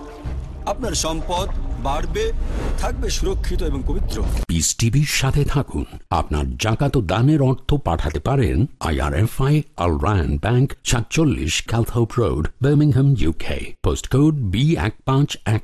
আপনার সম্পদ বাড়বে, থাকবে সুরক্ষিত এবং পবিত্র। পিস টিভির সাথে থাকুন। আপনার জাকাত দানের অর্থ পাঠাতে পারেন আইআরএফআই আল রায়ন ব্যাংক সাতচল্লিশ Calthorpe road Birmingham UK post code B এক পাঁচ এক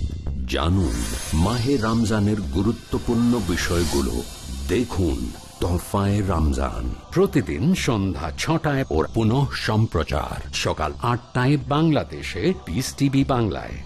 জানুন মাহে রমজানের গুরুত্বপূর্ণ বিষয়গুলো। দেখুন তোহফায় রমজান। প্রতিদিন সন্ধ্যা ছটায় ওর পুনঃ সম্প্রচার সকাল আটটায় বাংলাদেশে পিস টিভি বাংলায়।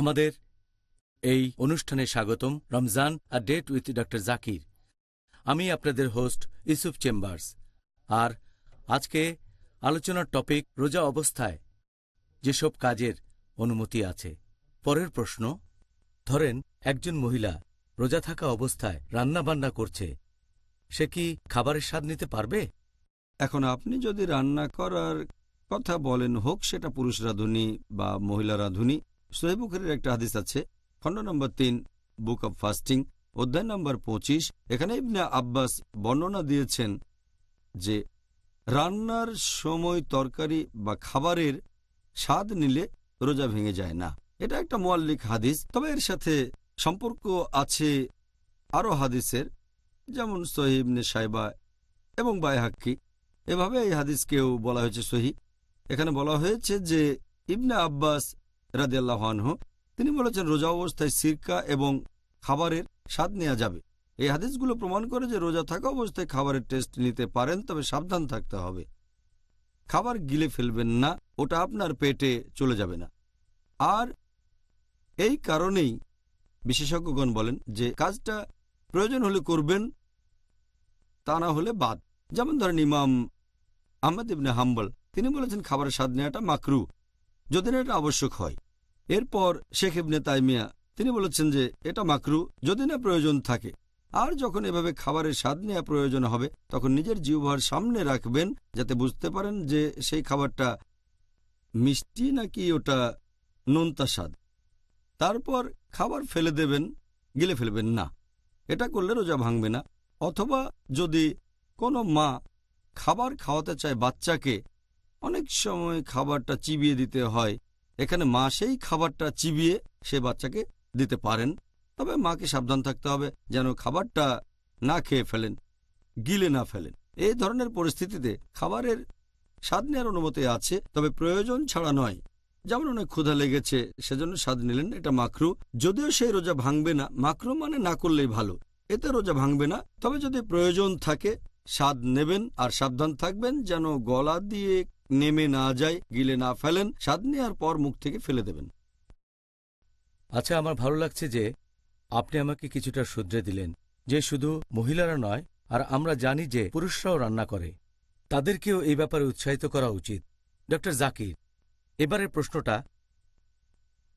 আমাদের এই অনুষ্ঠানে স্বাগতম Ramzan a date with doctor Zakir. আমি আপনাদের হোস্ট ইউসুফ চেম্বার্স। আর আজকে আলোচনার টপিক রোজা অবস্থায় যেসব কাজের অনুমতি আছে। পরের প্রশ্ন, ধরেন একজন মহিলা রোজা থাকা অবস্থায় রান্নাবান্না করছে, সে কি খাবারের স্বাদ নিতে পারবে? এখন আপনি যদি রান্না করার কথা বলেন, হোক সেটা পুরুষ রাঁধুনি বা মহিলা রাঁধুনি সোহেবুখের একটা হাদিস আছে, খণ্ড নম্বর তিন, বুক অব ফাস্টিং, অধ্যায় নম্বর পঁচিশ। এখানে ইবনে আব্বাস বর্ণনা দিয়েছেন যে, রান্নার সময় তরকারি বা খাবারের স্বাদ নিলে রোজা ভেঙে যায় না। এটা একটা মোয়াল্লিক হাদিস, তবে এর সাথে সম্পর্ক আছে আরও হাদিসের, যেমন সহিবনে সাইবা এবং বায়হাক্কি। এভাবে এই হাদিসকেও বলা হয়েছে সহি। এখানে বলা হয়েছে যে, ইবনে আব্বাস রাদিয়াল্লাহানহ তিনি বলেছেন, রোজা অবস্থায় সিরকা এবং খাবারের স্বাদ নেওয়া যাবে। এই হাদিসগুলো প্রমাণ করে যে রোজা থাকা অবস্থায় খাবারের টেস্ট নিতে পারেন, তবে সাবধান থাকতে হবে। খাবার গিলে ফেলবেন না, ওটা আপনার পেটে চলে যাবে না। আর এই কারণেই বিশেষজ্ঞগণ বলেন যে কাজটা প্রয়োজন হলে করবেন, তা না হলে বাদ। যেমন ধরেন ইমাম আহমদ ইবনে হাম্বল, তিনি বলেছেন, খাবারের স্বাদ নেওয়াটা মাকরু। যদি না এটা আবশ্যক হয়। এরপর শেখ ইবনে তাইমিয়া, তিনি বলেছেন যে এটা মাকরু যদি না প্রয়োজন থাকে। আর যখন এভাবে খাবারের স্বাদ নেওয়া প্রয়োজন হবে, তখন নিজের জিহ্বার সামনে রাখবেন যাতে বুঝতে পারেন যে সেই খাবারটা মিষ্টি নাকি ওটা নোনতা স্বাদ। তারপর খাবার ফেলে দেবেন, গিলে ফেলবেন না। এটা করলে রোজা ভাঙবে না। অথবা যদি কোনো মা খাবার খাওয়াতে চায় বাচ্চাকে অনেক সময় খাবারটা চিবিয়ে দিতে হয়। এখানে মা সেই খাবারটা চিবিয়ে সে বাচ্চাকে দিতে পারেন। তবে মাকে সাবধান থাকতে হবে যেন খাবারটা না খেয়ে ফেলেন, গিলে না ফেলেন। এই ধরনের পরিস্থিতিতে খাবারের স্বাদ নেওয়ার অনুমতি আছে, তবে প্রয়োজন ছাড়া নয়। যেমন অনেক ক্ষুধা লেগেছে, সেজন্য স্বাদ নিলেন এটা মাকরু যদিও সেই রোজা ভাঙবে না মাকরু মানে না করলেই ভালো। এতে রোজা ভাঙবে না, তবে যদি প্রয়োজন থাকে, স্বাদ নেবেন আর সাবধান থাকবেন যেন গলা দিয়ে নেমে না যায়, গিলে না ফেলেন, স্বাদ নেওয়ার পর মুখ থেকে ফেলে দেবেন। আচ্ছা আমার ভালো লাগছে যে আপনি আমাকে কিছুটা শুধরে দিলেন। যে শুধু মহিলারা নয়, আর আমরা জানি যে পুরুষরাও রান্না করে। তাদেরকেও এই ব্যাপারে উৎসাহিত করা উচিত। ডক্টর জাকির, এবারের প্রশ্নটা,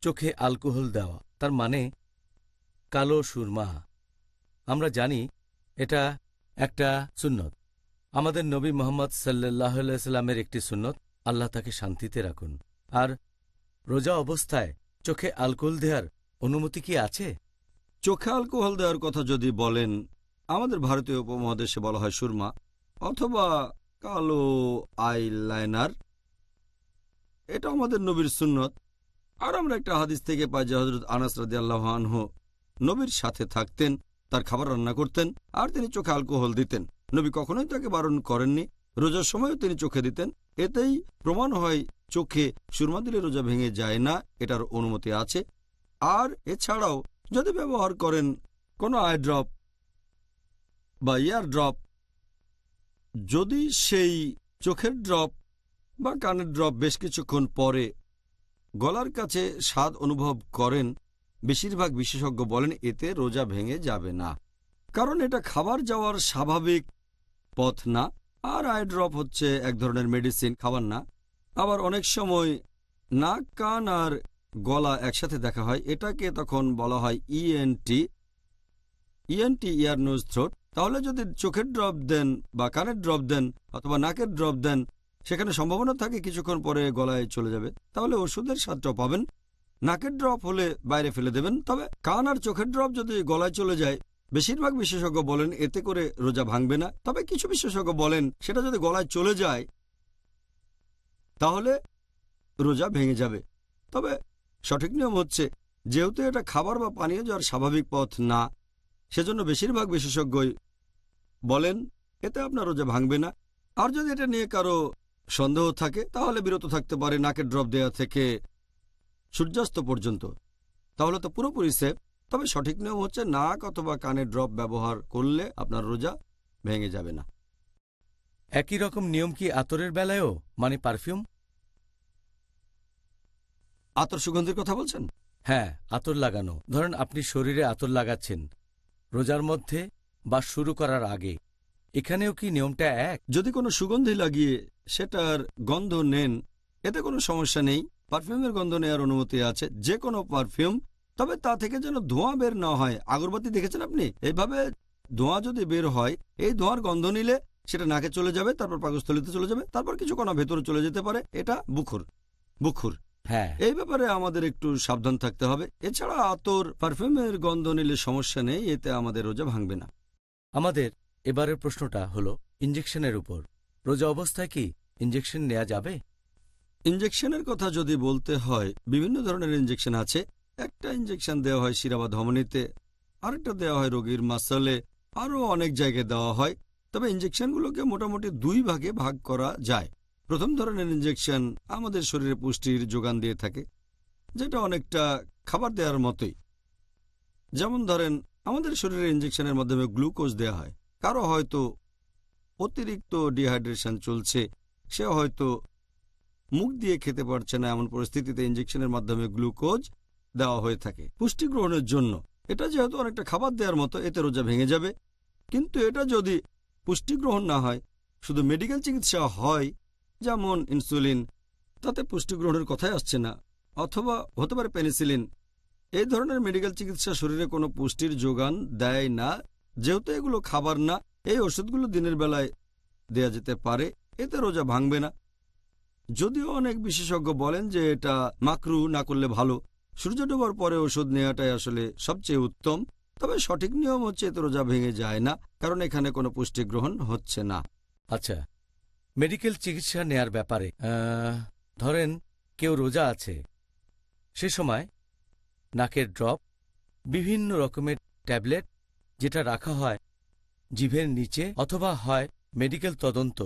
চোখে অ্যালকোহল দেওয়া, তার মানে কালো সুরমা। আমরা জানি এটা একটা সুন্নত। আমাদের নবী মোহাম্মদ সাল্লাহ সাল্লামের একটি সুন্নত, আল্লাহ তাকে শান্তিতে রাখুন। আর রোজা অবস্থায় চোখে অ্যালকোহল দেওয়ার অনুমতি কি আছে? চোখে অ্যালকোহল দেওয়ার কথা যদি বলেন, আমাদের ভারতীয় উপমহাদেশে বলা হয় সুরমা অথবা কালো আই আইলাইনার। এটা আমাদের নবীর সুন্নত। আর আমরা একটা হাদিস থেকে পাই যে হজরত আনাস রাদি আল্লাহানহ নবীর সাথে থাকতেন, তার খাবার রান্না করতেন, আর তিনি চোখে অ্যালকোহল দিতেন। নবী কখনোই তাকে বারণ করেননি। রোজার সময়ও তিনি চোখে দিতেন। এতেই প্রমাণ হয়, চোখে সুরমা দিলে রোজা ভেঙে যায় না, এটার অনুমতি আছে। আর এছাড়াও, যদি ব্যবহার করেন কোনো আই ড্রপ বা ইয়ার ড্রপ যদি সেই চোখের ড্রপ বা কানের ড্রপ বেশ কিছুক্ষণ পরে গলার কাছে স্বাদ অনুভব করেন, বেশিরভাগ বিশেষজ্ঞ বলেন, এতে রোজা ভেঙে যাবে না। কারণ এটা খাবার যাওয়ার স্বাভাবিক পথ না, আর আই ড্রপ হচ্ছে এক ধরনের মেডিসিন খাবার না। আবার অনেক সময় নাক, কান আর গলা একসাথে দেখা হয়। এটাকে তখন বলা হয় ENT ENT ear nose throat তাহলে যদি চোখের ড্রপ দেন বা কানের ড্রপ দেন অথবা নাকের ড্রপ দেন, সেখানে সম্ভাবনা থাকে কিছুক্ষণ পরে গলায় চলে যাবে। তাহলে ওষুধের স্বাদটাও পাবেন। নাকের ড্রপ হলে বাইরে ফেলে দেবেন। তবে কান আর চোখের ড্রপ যদি গলায় চলে যায় বেশিরভাগ বিশেষজ্ঞ বলেন এতে করে রোজা ভাঙবে না। তবে কিছু বিশেষজ্ঞ বলেন সেটা যদি গলায় চলে যায়, তাহলে রোজা ভেঙে যাবে। তবে সঠিক নিয়ম হচ্ছে, যেহেতু এটা খাবার বা পানীয় যাওয়ার স্বাভাবিক পথ না, সেজন্য বেশিরভাগ বিশেষজ্ঞই বলেন, এতে আপনার রোজা ভাঙবে না। আর যদি এটা নিয়ে কারও সন্দেহ থাকে, তাহলে বিরত থাকতে পারে, নাকের ড্রপ দেওয়া থেকে সূর্যাস্ত পর্যন্ত। তাহলে তো পুরোপুরি সেফ তবে সঠিক নিয়ম হচ্ছে নাক অথবা কানে ড্রপ ব্যবহার করলে আপনার রোজা ভেঙে যাবে না। একই রকম নিয়ম কি আতরের বেলায়ও? মানে পারফিউম? আতর সুগন্ধির কথা বলছেন? হ্যাঁ আতর লাগানো। ধরেন আপনি শরীরে আতর লাগাচ্ছেন। রোজার মধ্যে বা শুরু করার আগে। এখানেও কি নিয়মটা এক? যদি কোনো সুগন্ধি লাগিয়ে সেটার গন্ধ নেন এতে কোনো সমস্যা নেই। পারফিউমের গন্ধ নেওয়ার অনুমতি আছে। যে কোনো পারফিউম তবে তা থেকে যেন ধোঁয়া বের না হয়। আগরবাতি দেখেছেন আপনি? এইভাবে ধোঁয়া যদি বের হয় এই ধোঁয়ার গন্ধ নিলে সেটা নাকে চলে যাবে তারপর পাকস্থলিতে চলে যাবে তারপর কিছু কণা ভেতরে চলে যেতে পারে। এটা বুখুর বুখুর। হ্যাঁ। এই ব্যাপারে আমাদের একটু সাবধান থাকতে হবে। এছাড়া আতর পারফিউমের গন্ধ নিলে সমস্যা নেই এতে আমাদের রোজা ভাঙবে না। আমাদের এবারের প্রশ্নটা হলো ইঞ্জেকশনের উপর। রোজা অবস্থায় কি ইঞ্জেকশন নেওয়া যাবে? ইঞ্জেকশনের কথা যদি বলতে হয় বিভিন্ন ধরনের ইঞ্জেকশন আছে। একটা ইঞ্জেকশন দেওয়া হয় শিরা বা ধমনীতে, আরেকটা দেওয়া হয় রোগীর মাসলে, আরও অনেক জায়গায় দেওয়া হয়। তবে ইঞ্জেকশনগুলোকে মোটামুটি দুই ভাগে ভাগ করা যায়। প্রথম ধরনের ইঞ্জেকশন আমাদের শরীরে পুষ্টির যোগান দিয়ে থাকে, যেটা অনেকটা খাবার দেওয়ার মতোই। যেমন ধরেন, আমাদের শরীরে ইঞ্জেকশনের মাধ্যমে গ্লুকোজ দেওয়া হয়। কারও হয়তো অতিরিক্ত ডিহাইড্রেশন চলছে সে হয়তো মুখ দিয়ে খেতে পারছে না এমন পরিস্থিতিতে ইঞ্জেকশনের মাধ্যমে গ্লুকোজ দেওয়া হয়ে থাকে। পুষ্টি গ্রহণের জন্য। এটা যেহেতু অনেকটা খাবার দেওয়ার মতো, এতে রোজা ভেঙে যাবে। কিন্তু এটা যদি পুষ্টি গ্রহণ না হয়, শুধু মেডিকেল চিকিৎসা হয়, যেমন ইনসুলিন, তাতে পুষ্টি গ্রহণের কথাই আসছে না। অথবা হতে পারে পেনিসিলিন। এই ধরনের মেডিকেল চিকিৎসা শরীরে কোনো পুষ্টির যোগান দেয় না। যেহেতু এগুলো খাবার না, এই ওষুধগুলো দিনের বেলায় দেয়া যেতে পারে। এতে রোজা ভাঙবে না। যদিও অনেক বিশেষজ্ঞ বলেন যে এটা মাকরু না করলে ভালো। সূর্য ডোবার পরে ওষুধ নেওয়াটাই আসলে সবচেয়ে উত্তম, তবে সঠিক নিয়ম হচ্ছে এতে রোজা ভেঙে যায় না, কারণ এখানে কোনো পুষ্টি গ্রহণ হচ্ছে না। আচ্ছা মেডিকেল চিকিৎসা নেয়ার ব্যাপারে ধরেন কেউ রোজা আছে, সে সময় নাকের ড্রপ, বিভিন্ন রকমের ট্যাবলেট যেটা রাখা হয় জিভের নিচে অথবা হয় মেডিকেল তদন্ত।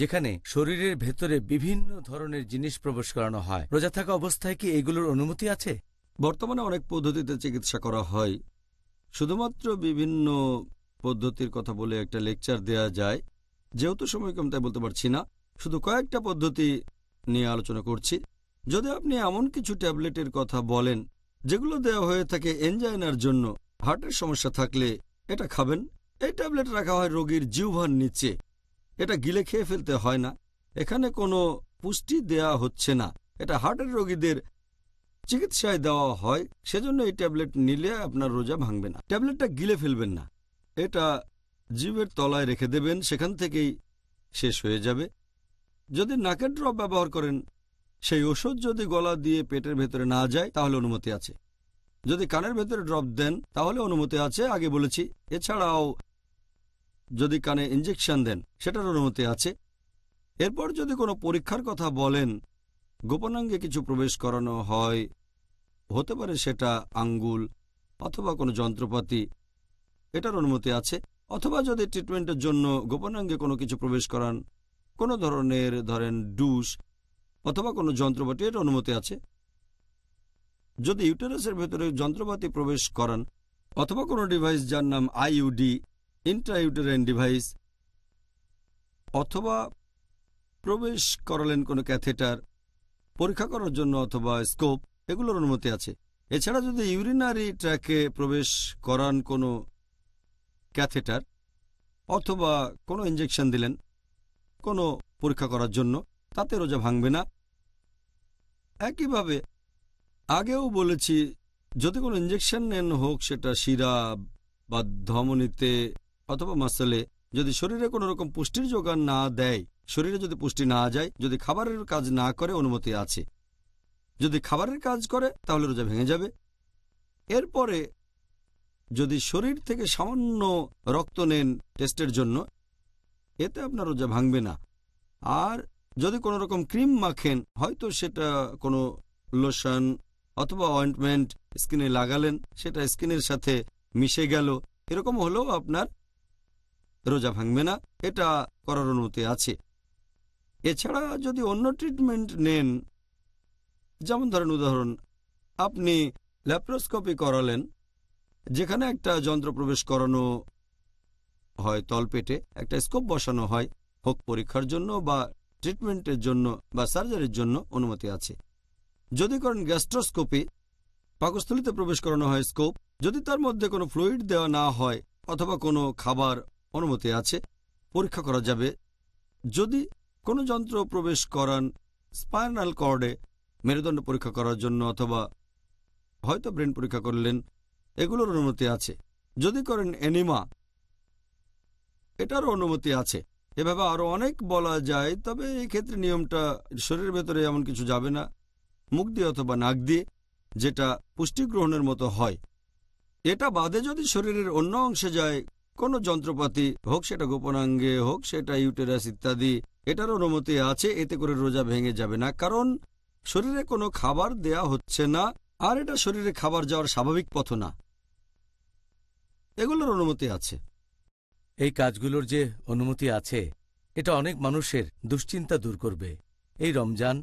যেখানে শরীরের ভেতরে বিভিন্ন ধরনের জিনিস প্রবেশ করানো হয়। রোজা থাকা অবস্থায় কি এগুলোর অনুমতি আছে? বর্তমানে অনেক পদ্ধতিতে চিকিৎসা করা হয়। শুধুমাত্র বিভিন্ন পদ্ধতির কথা বলে একটা লেকচার দেয়া যায়। যেহেতু সময় কম, তাই বলতে পারছি না। শুধু কয়েকটা পদ্ধতি নিয়ে আলোচনা করছি। যদি আপনি এমন কিছু ট্যাবলেটের কথা বলেন, যেগুলো দেওয়া হয়ে থাকে এনজাইনার জন্য, হার্টের সমস্যা থাকলে এটা খাবেন। এই ট্যাবলেট রাখা হয় রোগীর জিহ্বার নিচে। এটা গিলে খেয়ে ফেলতে হয় না। এখানে কোনো পুষ্টি দেয়া হচ্ছে না। এটা হার্টের রোগীদের চিকিৎসায় দেওয়া হয়। সেজন্য এই ট্যাবলেট নিলে আপনার রোজা ভাঙবে না। ট্যাবলেটটা গিলে ফেলবেন না। এটা জিভের তলায় রেখে দেবেন। সেখান থেকেই শেষ হয়ে যাবে। যদি নাকের ড্রপ ব্যবহার করেন, সেই ওষুধ যদি গলা দিয়ে পেটের ভেতরে না যায়, তাহলে অনুমতি আছে। যদি কানের ভেতরে ড্রপ দেন, তাহলে অনুমতি আছে। আগে বলেছি, এছাড়াও যদি কানে ইঞ্জেকশন দেন, সেটার অনুমতি আছে। এরপর যদি কোনো পরীক্ষার কথা বলেন, গোপনাঙ্গে কিছু প্রবেশ করানো হয়, হতে পারে সেটা আঙ্গুল অথবা কোনো যন্ত্রপাতি, এটার অনুমতি আছে। অথবা যদি ট্রিটমেন্টের জন্য গোপনাঙ্গে কোনো কিছু প্রবেশ করান, কোনো ধরনের ধরেন ডুস অথবা কোনো যন্ত্রপাতি, এর অনুমতি আছে। যদি ইউটেরাসের ভেতরে যন্ত্রপাতি প্রবেশ করান, অথবা কোনো ডিভাইস যার নাম আইইউডি ইন্ট্রাইউটেরাইন ডিভাইস অথবা প্রবেশ করালেন কোনো ক্যাথেটার পরীক্ষা করার জন্য অথবা স্কোপ এগুলোর অনুমতি আছে। এছাড়া যদি ইউরিনারি ট্র্যাকে প্রবেশ করান কোনো ক্যাথেটার অথবা কোনো ইঞ্জেকশন দিলেন কোনো পরীক্ষা করার জন্য, তাতে রোজা ভাঙবে না। একইভাবে আগেও বলেছি, যদি কোনো ইঞ্জেকশন নেন হোক, সেটা শিরা বা ধমনীতে অথবা মাসলে যদি শরীরে কোনো রকম পুষ্টির যোগান না দেয়, শরীরে যদি পুষ্টি না যায়, যদি খাবারের কাজ না করে, অনুমতি আছে। যদি খাবারের কাজ করে, তাহলে রোজা ভেঙে যাবে। এরপরে যদি শরীর থেকে সামান্য রক্ত নেন টেস্টের জন্য, এতে আপনার রোজা ভাঙবে না। আর যদি কোনো রকম ক্রিম মাখেন, হয়তো সেটা কোনো লোশন অথবা অয়েন্টমেন্ট স্কিনে লাগালেন, সেটা স্কিনের সাথে মিশে গেল, এরকম হলেও আপনার রোজা ভাঙবে না, এটা করার অনুমতি আছে। এছাড়া যদি অন্য ট্রিটমেন্ট নেন, যেমন ধরেন উদাহরণ, আপনি ল্যাপ্রোস্কোপি করালেন, যেখানে একটা যন্ত্র প্রবেশ করানো হয় তলপেটে একটা স্কোপ বসানো হয়, হোক পরীক্ষার জন্য বা ট্রিটমেন্টের জন্য বা সার্জারির জন্য অনুমতি আছে। যদি করেন গ্যাস্ট্রোস্কোপি, পাকস্থলিতে প্রবেশ করানো হয় স্কোপ, যদি তার মধ্যে কোনো ফ্লুইড দেওয়া না হয় অথবা কোনো খাবার অনুমতি আছে, পরীক্ষা করা যাবে। যদি কোনো যন্ত্র প্রবেশ করান স্পাইনাল কর্ডে মেরুদণ্ড পরীক্ষা করার জন্য অথবা হয়তো ব্রেন পরীক্ষা করলেন, এগুলোর অনুমতি আছে। যদি করেন এনিমা, এটারও অনুমতি আছে। এভাবে আরও অনেক বলা যায়, তবে এই ক্ষেত্রে নিয়মটা শরীরের ভেতরে এমন কিছু যাবে না। মুখ দিয়ে অথবা নাক দিয়ে, যেটা পুষ্টি গ্রহণের মতো হয়। এটা বাদে যদি শরীরের অন্য অংশে যায় কোনো যন্ত্রপাতি হোক সেটা গোপনাঙ্গে হোক সেটা ইউটেরাস ইত্যাদি এটার অনুমতি আছে এতে করে রোজা ভেঙে যাবে না। কারণ শরীরে কোনো খাবার দেয়া হচ্ছে না আর এটা শরীরে খাবার যাওয়ার স্বাভাবিক পথ না। এগুলোর অনুমতি আছে। এই কাজগুলোর যে অনুমতি আছে এটা অনেক মানুষের দুশ্চিন্তা দূর করবে। এই রমজান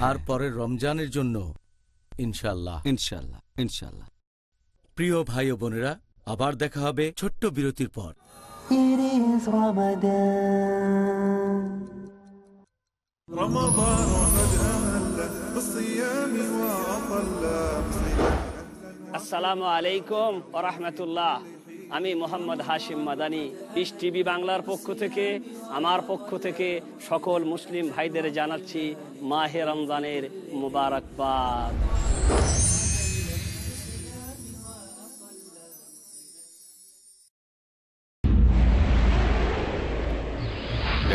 আর পরের রমজানের জন্য ইনশাল্লাহ ইনশাল্লাহ ইনশাল্লাহ প্রিয় ভাই ও বোনেরা আবার দেখা হবে ছোট্ট বিরতির পর। আসসালামু আলাইকুম রাহমাতুল্লাহ। আমি মোহাম্মদ হাশিম মাদানি পিস টিভি বাংলার পক্ষ থেকে আমার পক্ষ থেকে সকল মুসলিম ভাইদের জানাচ্ছি মাহে রমজানের মুবারকবাদ।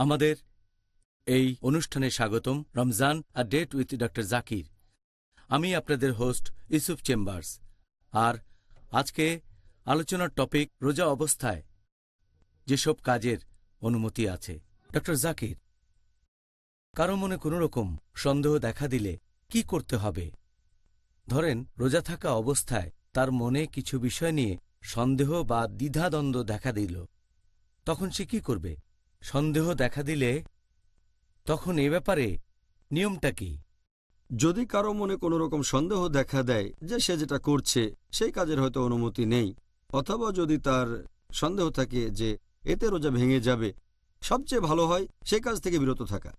আমাদের এই অনুষ্ঠানে স্বাগতম Ramzan a date with doctor Zakir. আমি আপনাদের হোস্ট ইউসুফ চেম্বার্স। আর আজকে আলোচনার টপিক রোজা অবস্থায় যেসব কাজের অনুমতি আছে। ডক্টর জাকির, কারও মনে কোনো রকম সন্দেহ দেখা দিলে কি করতে হবে? ধরেন, রোজা থাকা অবস্থায় তার মনে কিছু বিষয় নিয়ে সন্দেহ বা দ্বিধাদ্বন্দ্ব দেখা দিল। তখন সে কি করবে? সন্দেহ দেখা দিলে তখন এ ব্যাপারে নিয়মটা কি? যদি কারও মনে কোনো রকম সন্দেহ দেখা দেয় যে সে যেটা করছে, সেই কাজের হয়তো অনুমতি নেই। অথবা যদি তার সন্দেহ থাকে যে এতে রোজা ভেঙে যাবে, সবচেয়ে ভালো হয় সেই কাজ থেকে বিরত থাকা।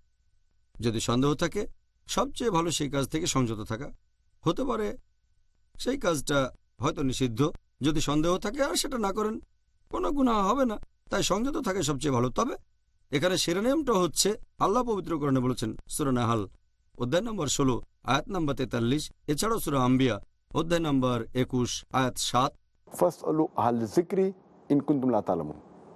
যদি সন্দেহ থাকে, সবচেয়ে ভালো সেই কাজ থেকে সংযত থাকা। হতে পারে সেই কাজটা হয়তো নিষিদ্ধ। যদি সন্দেহ থাকে আর সেটা না করেন, কোনো গুণা হবে না। তাই সংযত থাকে সবচেয়ে ভালো। তবে এখানে শিরোনিয়মটা হচ্ছে আল্লাহ পবিত্রকরণে বলেছেন সুরনাহাল অধ্যায় নম্বর ষোলো আয়াত নম্বর তেতাল্লিশ এছাড়াও সুরা আম্বিয়া অধ্যায় নম্বর একুশ আয়াত সাত।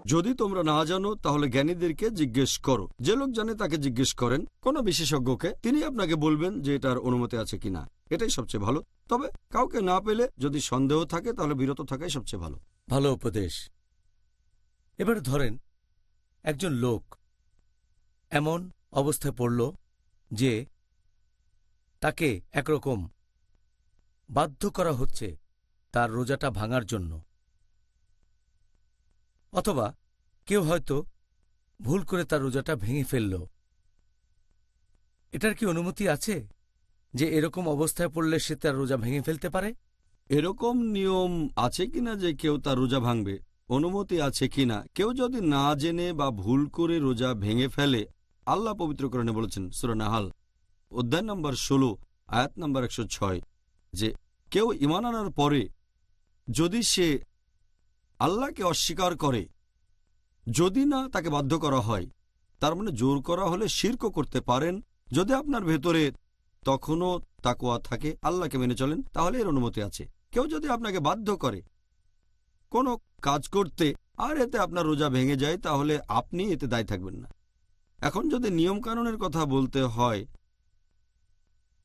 যদি তোমরা না জানো তাহলে জ্ঞানীদেরকে জিজ্ঞেস করো। যে লোক জানে তাকে জিজ্ঞেস করেন কোনো বিশেষজ্ঞকে তিনি আপনাকে বলবেন যে এটার অনুমতি আছে কিনা। এটাই সবচেয়ে ভালো। তবে কাউকে না পেলে যদি সন্দেহ থাকে তাহলে বিরত থাকাই সবচেয়ে ভালো। ভালো উপদেশ। এবার ধরেন একজন লোক এমন অবস্থায় পড়ল যে তাকে একরকম বাধ্য করা হচ্ছে তার রোজাটা ভাঙার জন্য। অথবা কেউ হয়তো ভুল করে তার রোজাটা ভেঙে ফেলল। এটার কি অনুমতি আছে যে এরকম অবস্থায় পড়লে সে তার রোজা ভেঙে ফেলতে পারে? এরকম নিয়ম আছে কিনা যে কেউ তার রোজা ভাঙবে? অনুমতি আছে কিনা কেউ যদি না জেনে বা ভুল করে রোজা ভেঙে ফেলে, আল্লাহ পবিত্রকরণে বলেছেন সুরানাহাল অধ্যায় নম্বর ষোলো, আয়াত নম্বর একশো ছয়, যে কেউ ইমান আনার পরে যদি সে আল্লাহকে অস্বীকার করে, যদি না তাকে বাধ্য করা হয়, তার মানে জোর করা হলে শির্ক করতে পারেন। যদি আপনার ভেতরে তখনও তাকোয়া থাকে, আল্লাহকে মেনে চলেন, তাহলে এর অনুমতি আছে। কেউ যদি আপনাকে বাধ্য করে কোনো কাজ করতে আর এতে আপনার রোজা ভেঙে যায়, তাহলে আপনি এতে দায়ী থাকবেন না। এখন যদি নিয়মকানুনের কথা বলতে হয়,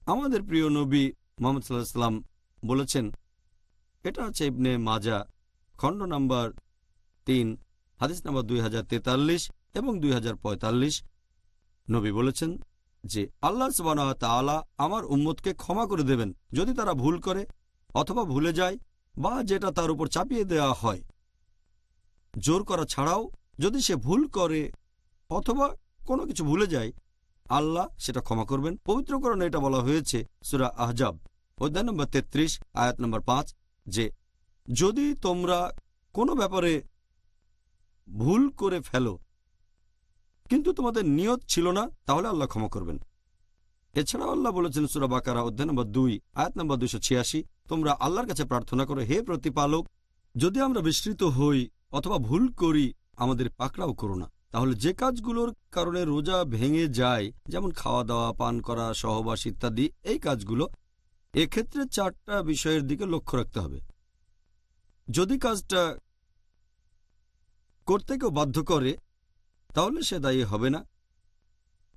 আমাদের প্রিয় নবী মোহাম্মদ সাল্লাহ সাল্লাম বলেছেন, এটা আছে ইবনে মাজা, খণ্ড নাম্বার তিন, হাদিস নাম্বার দুই হাজার তেতাল্লিশ এবং দুই হাজার পঁয়তাল্লিশ। নবী বলেছেন যে, আল্লাহ সবানা তালা আমার উম্মতকে ক্ষমা করে দেবেন। যদি তারা ভুল করে অথবা ভুলে যায় বা যেটা তার উপর চাপিয়ে দেওয়া হয়। জোর করা ছাড়াও যদি সে ভুল করে অথবা কোনো কিছু ভুলে যায়, আল্লাহ সেটা ক্ষমা করবেন। পবিত্রকরণে এটা বলা হয়েছে সুরা আহজাব, অধ্যায় নম্বর তেত্রিশ, আয়াত নম্বর পাঁচ, যে যদি তোমরা কোনো ব্যাপারে ভুল করে ফেলো, কিন্তু তোমাদের নিয়ত ছিল না, তাহলে আল্লাহ ক্ষমা করবেন। এছাড়াও আল্লাহ বলেছেন সুরা বাকারা, অধ্যায় নম্বর দুই, আয়াত নম্বর দুশো ছিয়াশি, তোমরা আল্লাহর কাছে প্রার্থনা করো, হে প্রতিপালক, যদি আমরা বিস্তৃত হই অথবা ভুল করি, আমাদের পাকড়াও করো না। তাহলে যে কাজগুলোর কারণে রোজা ভেঙে যায়, যেমন খাওয়া দাওয়া পান করা, সহবাস ইত্যাদি, এই কাজগুলো এক্ষেত্রে চারটা বিষয়ের দিকে লক্ষ্য রাখতে হবে। যদি কাজটা করতে কেউ বাধ্য করে, তাহলে সে দায়ী হবে না।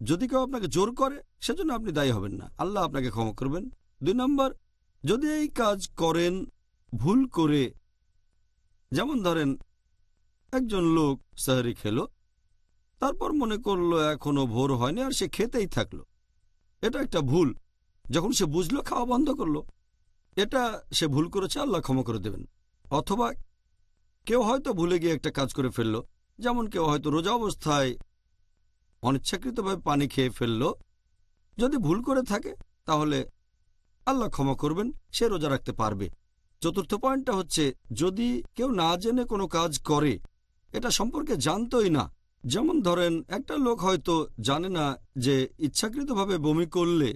যদি কেউ আপনাকে জোর করে, সেজন্য আপনি দায়ী হবেন না। আল্লাহ আপনাকে ক্ষমা করবেন। দুই নম্বর, যদি এই কাজ করেন ভুল করে, যেমন ধরেন একজন লোক সাহারি খেলো, তারপর মনে করল এখনও ভোর হয়নি আর সে খেতেই থাকল। এটা একটা ভুল। যখন সে বুঝলো, খাওয়া বন্ধ করল, এটা সে ভুল করেছে, আল্লাহ ক্ষমা করে দেবেন। অথবা কেউ হয়তো ভুলে গিয়ে একটা কাজ করে ফেলল, যেমন কেউ হয়তো রোজা অবস্থায় অনিচ্ছাকৃতভাবে পানি খেয়ে ফেলল। যদি ভুল করে থাকে, তাহলে আল্লাহ ক্ষমা করবেন, সে রোজা রাখতে পারবে। চতুর্থ পয়েন্টটা হচ্ছে, যদি কেউ না জেনে কোনো কাজ করে, এটা সম্পর্কে জানতই না। যেমন ধরেন, একটা লোক হয়তো জানে না যে ইচ্ছাকৃতভাবে বমি করলে,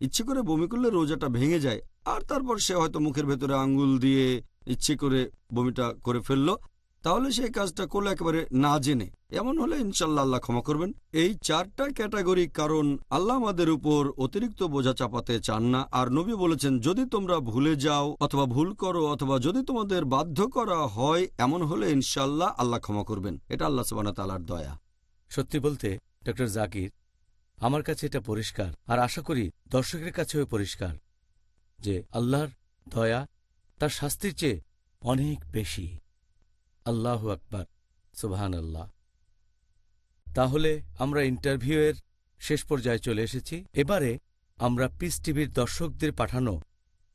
ইচ্ছে করে বমি করলে রোজাটা ভেঙে যায়, আর তারপর সে হয়তো মুখের ভেতরে আঙ্গুল দিয়ে ইচ্ছে করে বমিটা করে ফেলল। তাহলে সেই কাজটা করল একেবারে না জেনে। এমন হলে ইনশাল্লাহ আল্লাহ ক্ষমা করবেন। এই চারটা ক্যাটাগরি কারণ আল্লাহ আমাদের উপর অতিরিক্ত বোঝা চাপাতে চান না। আর নবী বলেছেন, যদি তোমরা ভুলে যাও অথবা ভুল করো অথবা যদি তোমাদের বাধ্য করা হয়, এমন হলে ইনশাল্লাহ আল্লাহ ক্ষমা করবেন। এটা আল্লাহ সবানা তালার দয়া। সত্যি বলতে, ডক্টর জাকির, আমার কাছে এটা পরিষ্কার। আর আশা করি দর্শকের কাছেও পরিষ্কার যে আল্লাহর দয়া তার শাস্তির চেয়ে অনেক বেশি। আল্লাহ আকবার সুবহান আল্লাহ তাহলে আমরা ইন্টারভিউয়ের শেষ পর্যায়ে চলে এসেছি। এবারে আমরা পিস টিভির দর্শকদের পাঠানো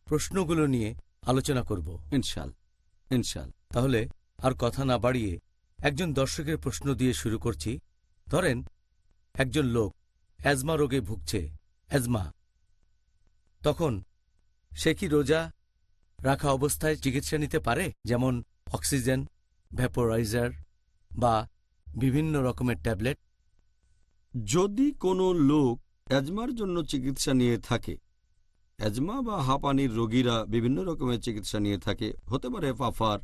প্রশ্নগুলো নিয়ে আলোচনা করব। ইনশাল ইনশাল। তাহলে আর কথা না বাড়িয়ে একজন দর্শকের প্রশ্ন দিয়ে শুরু করছি। ধরেন একজন লোক অ্যাজমা রোগে ভুগছে অ্যাজমা। তখন সে কি রোজা রাখা অবস্থায় চিকিৎসা নিতে পারে? যেমন অক্সিজেন ভ্যাপোরাইজার বা বিভিন্ন রকমের ট্যাবলেট। যদি কোনো লোক অ্যাজমার জন্য চিকিৎসা নিয়ে থাকে, অ্যাজমা বা হাঁপানির রোগীরা বিভিন্ন রকমের চিকিৎসা নিয়ে থাকে, হতে পারে পাফার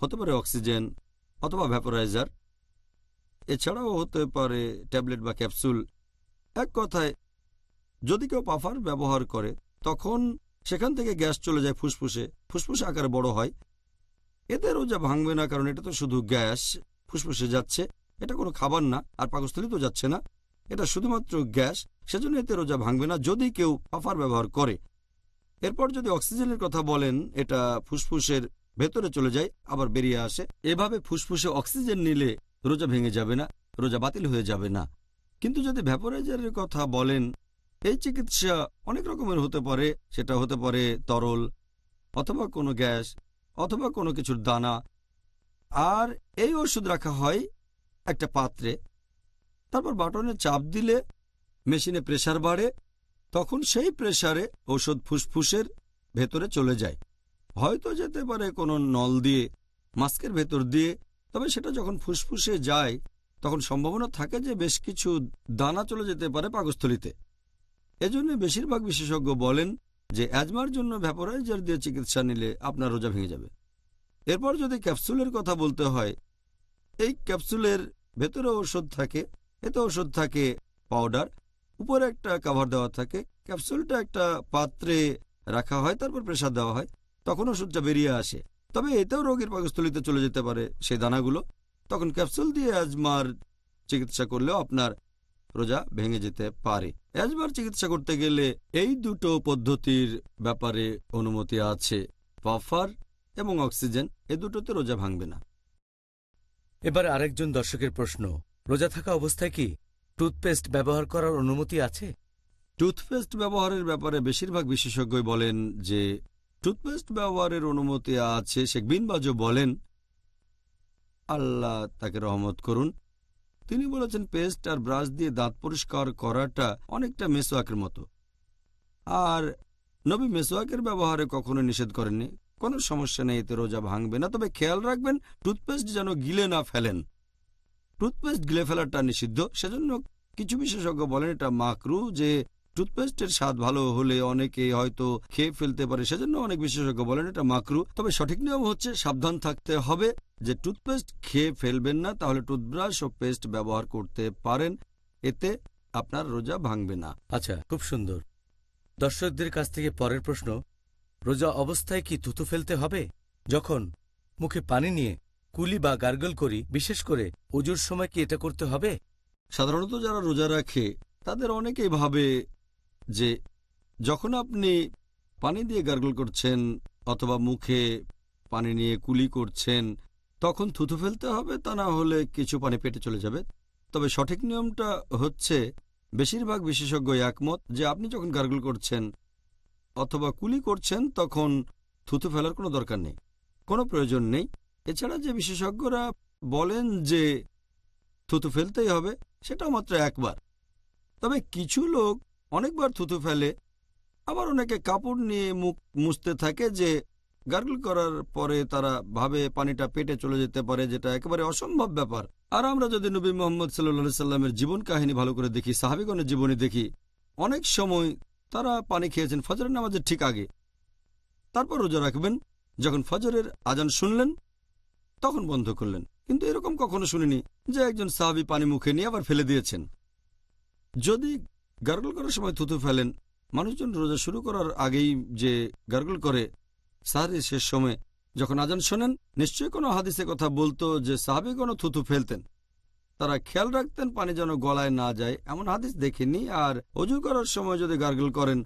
হতে পারে অক্সিজেন অথবা ভ্যাপোরাইজার এছাড়াও হতে পারে ট্যাবলেট বা ক্যাপসুল। এক কথায়, যদি কেউ পাফার ব্যবহার করে, তখন সেখান থেকে গ্যাস চলে যায় ফুসফুসে। ফুসফুসে আকারে বড় হয় এতে রোজা ভাঙবে না, কারণ এটা তো শুধু গ্যাস, ফুসফুসে যাচ্ছে। এটা কোনো খাবার না, আর পাকস্থলিতেও যাচ্ছে না। এটা শুধুমাত্র গ্যাস, সেজন্য এতে রোজা ভাঙবে না, যদি কেউ পাফার ব্যবহার করে। এরপর যদি অক্সিজেনের কথা বলেন, এটা ফুসফুসের ভেতরে চলে যায়, আবার বেরিয়ে আসে। এভাবে ফুসফুসে অক্সিজেন নিলে রোজা ভেঙে যাবে না, রোজা বাতিল হয়ে যাবে না। কিন্তু যদি ভ্যাপোরাইজারের কথা বলেন, এই চিকিৎসা অনেক রকমের হতে পারে, সেটা হতে পারে তরল অথবা কোনো গ্যাস। অথবা কোনো কিছুর দানা। আর এই ওষুধ রাখা হয় একটা পাত্রে। তারপর বাটনে চাপ দিলে মেশিনে প্রেশার বাড়ে, তখন সেই প্রেশারে ওষুধ ফুসফুসের ভেতরে চলে যায়। হয়তো যেতে পারে কোনো নল দিয়ে, মাস্কের ভেতর দিয়ে, তবে সেটা যখন ফুসফুসে যায়, তখন সম্ভাবনা থাকে যে বেশ কিছু দানা চলে যেতে পারে পাকস্থলিতে। এজন্য বেশিরভাগ বিশেষজ্ঞ বলেন যে অ্যাজমার জন্য ভ্যাপোরাইজার দিয়ে চিকিৎসা নিলে আপনার রোজা ভেঙে যাবে। এরপর যদি ক্যাপসুলের কথা বলতে হয়, এই ক্যাপসুলের ভেতরে ওষুধ থাকে, এতে ওষুধ থাকে পাউডার উপরে একটা কাভার দেওয়া থাকে, ক্যাপসুলটা একটা পাত্রে রাখা হয়, তারপর প্রেসার দেওয়া হয়, তখন ওষুধটা বেরিয়ে আসে। তবে এতেও রোগীর পাকস্থলিতে চলে যেতে পারে সেই দানাগুলো। তখন ক্যাপসুল দিয়ে অ্যাজমার চিকিৎসা করলেও আপনার রোজা ভেঙে যেতে পারে। অ্যাজমার চিকিৎসা করতে গেলে এই দুটো পদ্ধতির ব্যাপারে অনুমতি আছে। পাফার এবং অক্সিজেন এ দুটোতে রোজা ভাঙবে না। এবার আরেকজন দর্শকের প্রশ্ন রোজা থাকা অবস্থায় কি টুথপেস্ট ব্যবহার করার অনুমতি আছে? টুথপেস্ট ব্যবহারের ব্যাপারে বেশিরভাগ বিশেষজ্ঞই বলেন যে টুথপেস্ট ব্যবহারের অনুমতি আছে শেখ বিন বাজো বলেন আল্লাহ তাকে রহমত করুন। তিনি বলেছেন পেস্ট আর ব্রাশ দিয়ে দাঁত পরিষ্কার করাটা অনেকটা মেসোয়াকের মতো। আর নবী মেসোয়াকের ব্যবহারে কখনো নিষেধ করেননি। কোনো সমস্যা নেই, এতে রোজা ভাঙবে না। তবে খেয়াল রাখবেন, টুথপেস্ট যেন গিলে না ফেলেন। টুথপেস্ট গিলে ফেলাটা নিষিদ্ধ। সেজন্য কিছু বিশেষজ্ঞ বলেন এটা মাকরু যে টুথপেস্টের স্বাদ ভালো হলে অনেকে হয়তো খেয়ে ফেলতে পারে সেজন্য অনেক বিশেষজ্ঞ বলেন এটা মাকরু তবে সঠিক নিয়ম হচ্ছে সাবধান থাকতে হবে যে টুথপেস্ট খেয়ে ফেলবেন না তাহলে টুথব্রাশ ও পেস্ট ব্যবহার করতে পারেন এতে আপনার রোজা ভাঙবে না। আচ্ছা খুব সুন্দর। দর্শকদের কাছ থেকে পরের প্রশ্ন রোজা অবস্থায় কি থুতু ফেলতে হবে? যখন মুখে পানি নিয়ে কুলি বা গার্গল করি বিশেষ করে অজুর সময় কি এটা করতে হবে? সাধারণত যারা রোজা রাখে তাদের অনেকেই ভাবে যে যখন আপনি পানি দিয়ে গার্গল করছেন অথবা মুখে পানি নিয়ে কুলি করছেন, তখন থুথু ফেলতে হবে, তা না হলে কিছু পানি পেটে চলে যাবে। তবে সঠিক নিয়মটা হচ্ছে বেশিরভাগ বিশেষজ্ঞ একমত যে আপনি যখন গার্গল করছেন অথবা কুলি করছেন, তখন থুতু ফেলার কোনো দরকার নেই, কোনো প্রয়োজন নেই। এছাড়া যে বিশেষজ্ঞরা বলেন যে থুতু ফেলতেই হবে, সেটাও মাত্র একবার। তবে কিছু লোক অনেকবার থুতু ফেলে। আবার অনেকে কাপড় নিয়ে মুখ মুছতে থাকে যে গার্গল করার পরে তারা ভাবে পানিটা পেটে চলে যেতে পারে, যেটা একেবারে অসম্ভব ব্যাপার। আর আমরা যদি নবী মোহাম্মদ সাল্লা সাল্লামের জীবন কাহিনী ভালো করে দেখি, সাহাবিগণের জীবনী দেখি, অনেক সময় তারা পানি খেয়েছেন ফজরের নামাজের ঠিক আগে। তারপর রোজা রাখবেন, যখন ফজরের আজান শুনলেন, তখন বন্ধ করলেন। কিন্তু এরকম কখনো শুনিনি যে একজন সাহাবি পানি মুখে নিয়ে আবার ফেলে দিয়েছেন। যদি গার্গল করার সময় থুতু ফেলেন। মানুষজন রোজা শুরু করার আগেই যে গার্গল করে সাহারির শেষ সময় যখন আজান শোনেন, নিশ্চয়ই কোনো হাদিসে কথা বলতো যে সাহাবি কোনো থুতু ফেলতেন। তারা খেয়াল রাখতেন পানি যেন গলায় না যায়, এমন হাদিস দেখেনি আর অজু করার সময় যদি গার্গল করেন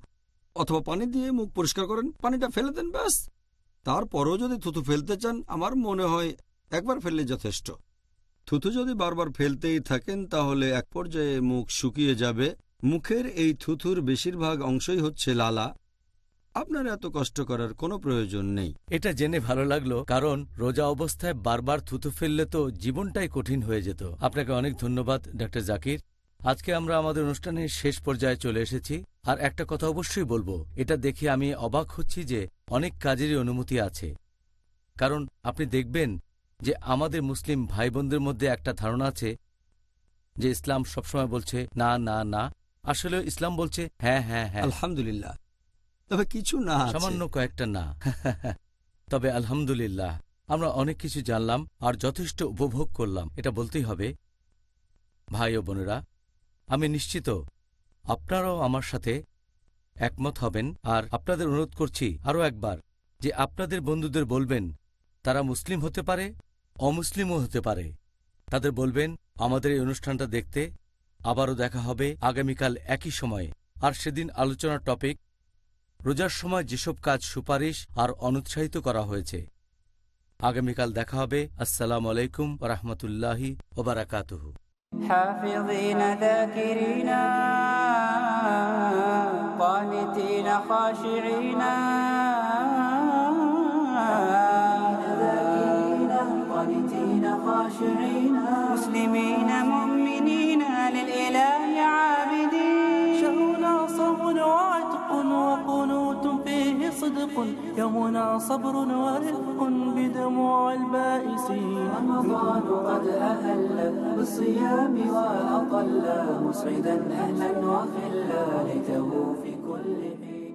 অথবা পানি দিয়ে মুখ পরিষ্কার করেন, পানিটা ফেলে দেন ব্যাস। তারপরও যদি থুতু ফেলতে চান, আমার মনে হয় একবার ফেললে যথেষ্ট। থুতু যদি বারবার ফেলতেই থাকেন, তাহলে এক পর্যায়ে মুখ শুকিয়ে যাবে। মুখের এই থুথুর বেশিরভাগ অংশই হচ্ছে লালা। আপনার এত কষ্ট করার কোনো প্রয়োজন নেই। এটা জেনে ভালো লাগল, কারণ রোজা অবস্থায় বারবার থুতু ফেললে তো জীবনটাই কঠিন হয়ে যেত। আপনাকে অনেক ধন্যবাদ ডক্টর জাকির। আজকে আমরা আমাদের অনুষ্ঠানের শেষ পর্যায়ে চলে এসেছি। আর একটা কথা অবশ্যই বলব, এটা দেখে আমি অবাক হচ্ছি যে অনেক কাজেরই অনুমতি আছে। কারণ আপনি দেখবেন যে আমাদের মুসলিম ভাই বোনদের মধ্যে একটা ধারণা আছে যে ইসলাম সবসময় বলছে, না না না। আসলে ইসলাম বলছে হ্যাঁ হ্যাঁ হ্যাঁ। আলহামদুলিল্লাহ। তবে কিছু না সামান্য কয়েকটা না। তবে আলহামদুলিল্লাহ আমরা অনেক কিছু জানলাম আর যথেষ্ট উপভোগ করলাম। এটা বলতেই হবে ভাই ও বোনেরা আমি নিশ্চিত আপনারাও আমার সাথে একমত হবেন আর আপনাদের অনুরোধ করছি আরও একবার যে আপনাদের বন্ধুদের বলবেন তারা মুসলিম হতে পারে অমুসলিমও হতে পারে। তাদের বলবেন আমাদের এই অনুষ্ঠানটা দেখতে আবারও দেখা হবে আগামীকাল একই সময়ে আর সেদিন আলোচনার টপিক রোজার সময় যেসব কাজ সুপারিশ আর অনুৎসাহিত করা হয়েছে আগামীকাল দেখা হবে আসসালাম আলাইকুম রহমতুল্লাহি ওবারাকাতুহ حافظين ذاكرين قانتين خاشعين خاشعين مسلمين مؤمنين للإله عابدين. شهرنا صوم وعتق وقنوت فيه صدق. يومنا صبر ورفق بدموع البائسين. رمضان قد أهل بالصيام وأطل. مسعدا أهلا وخلا ليته في كل حين.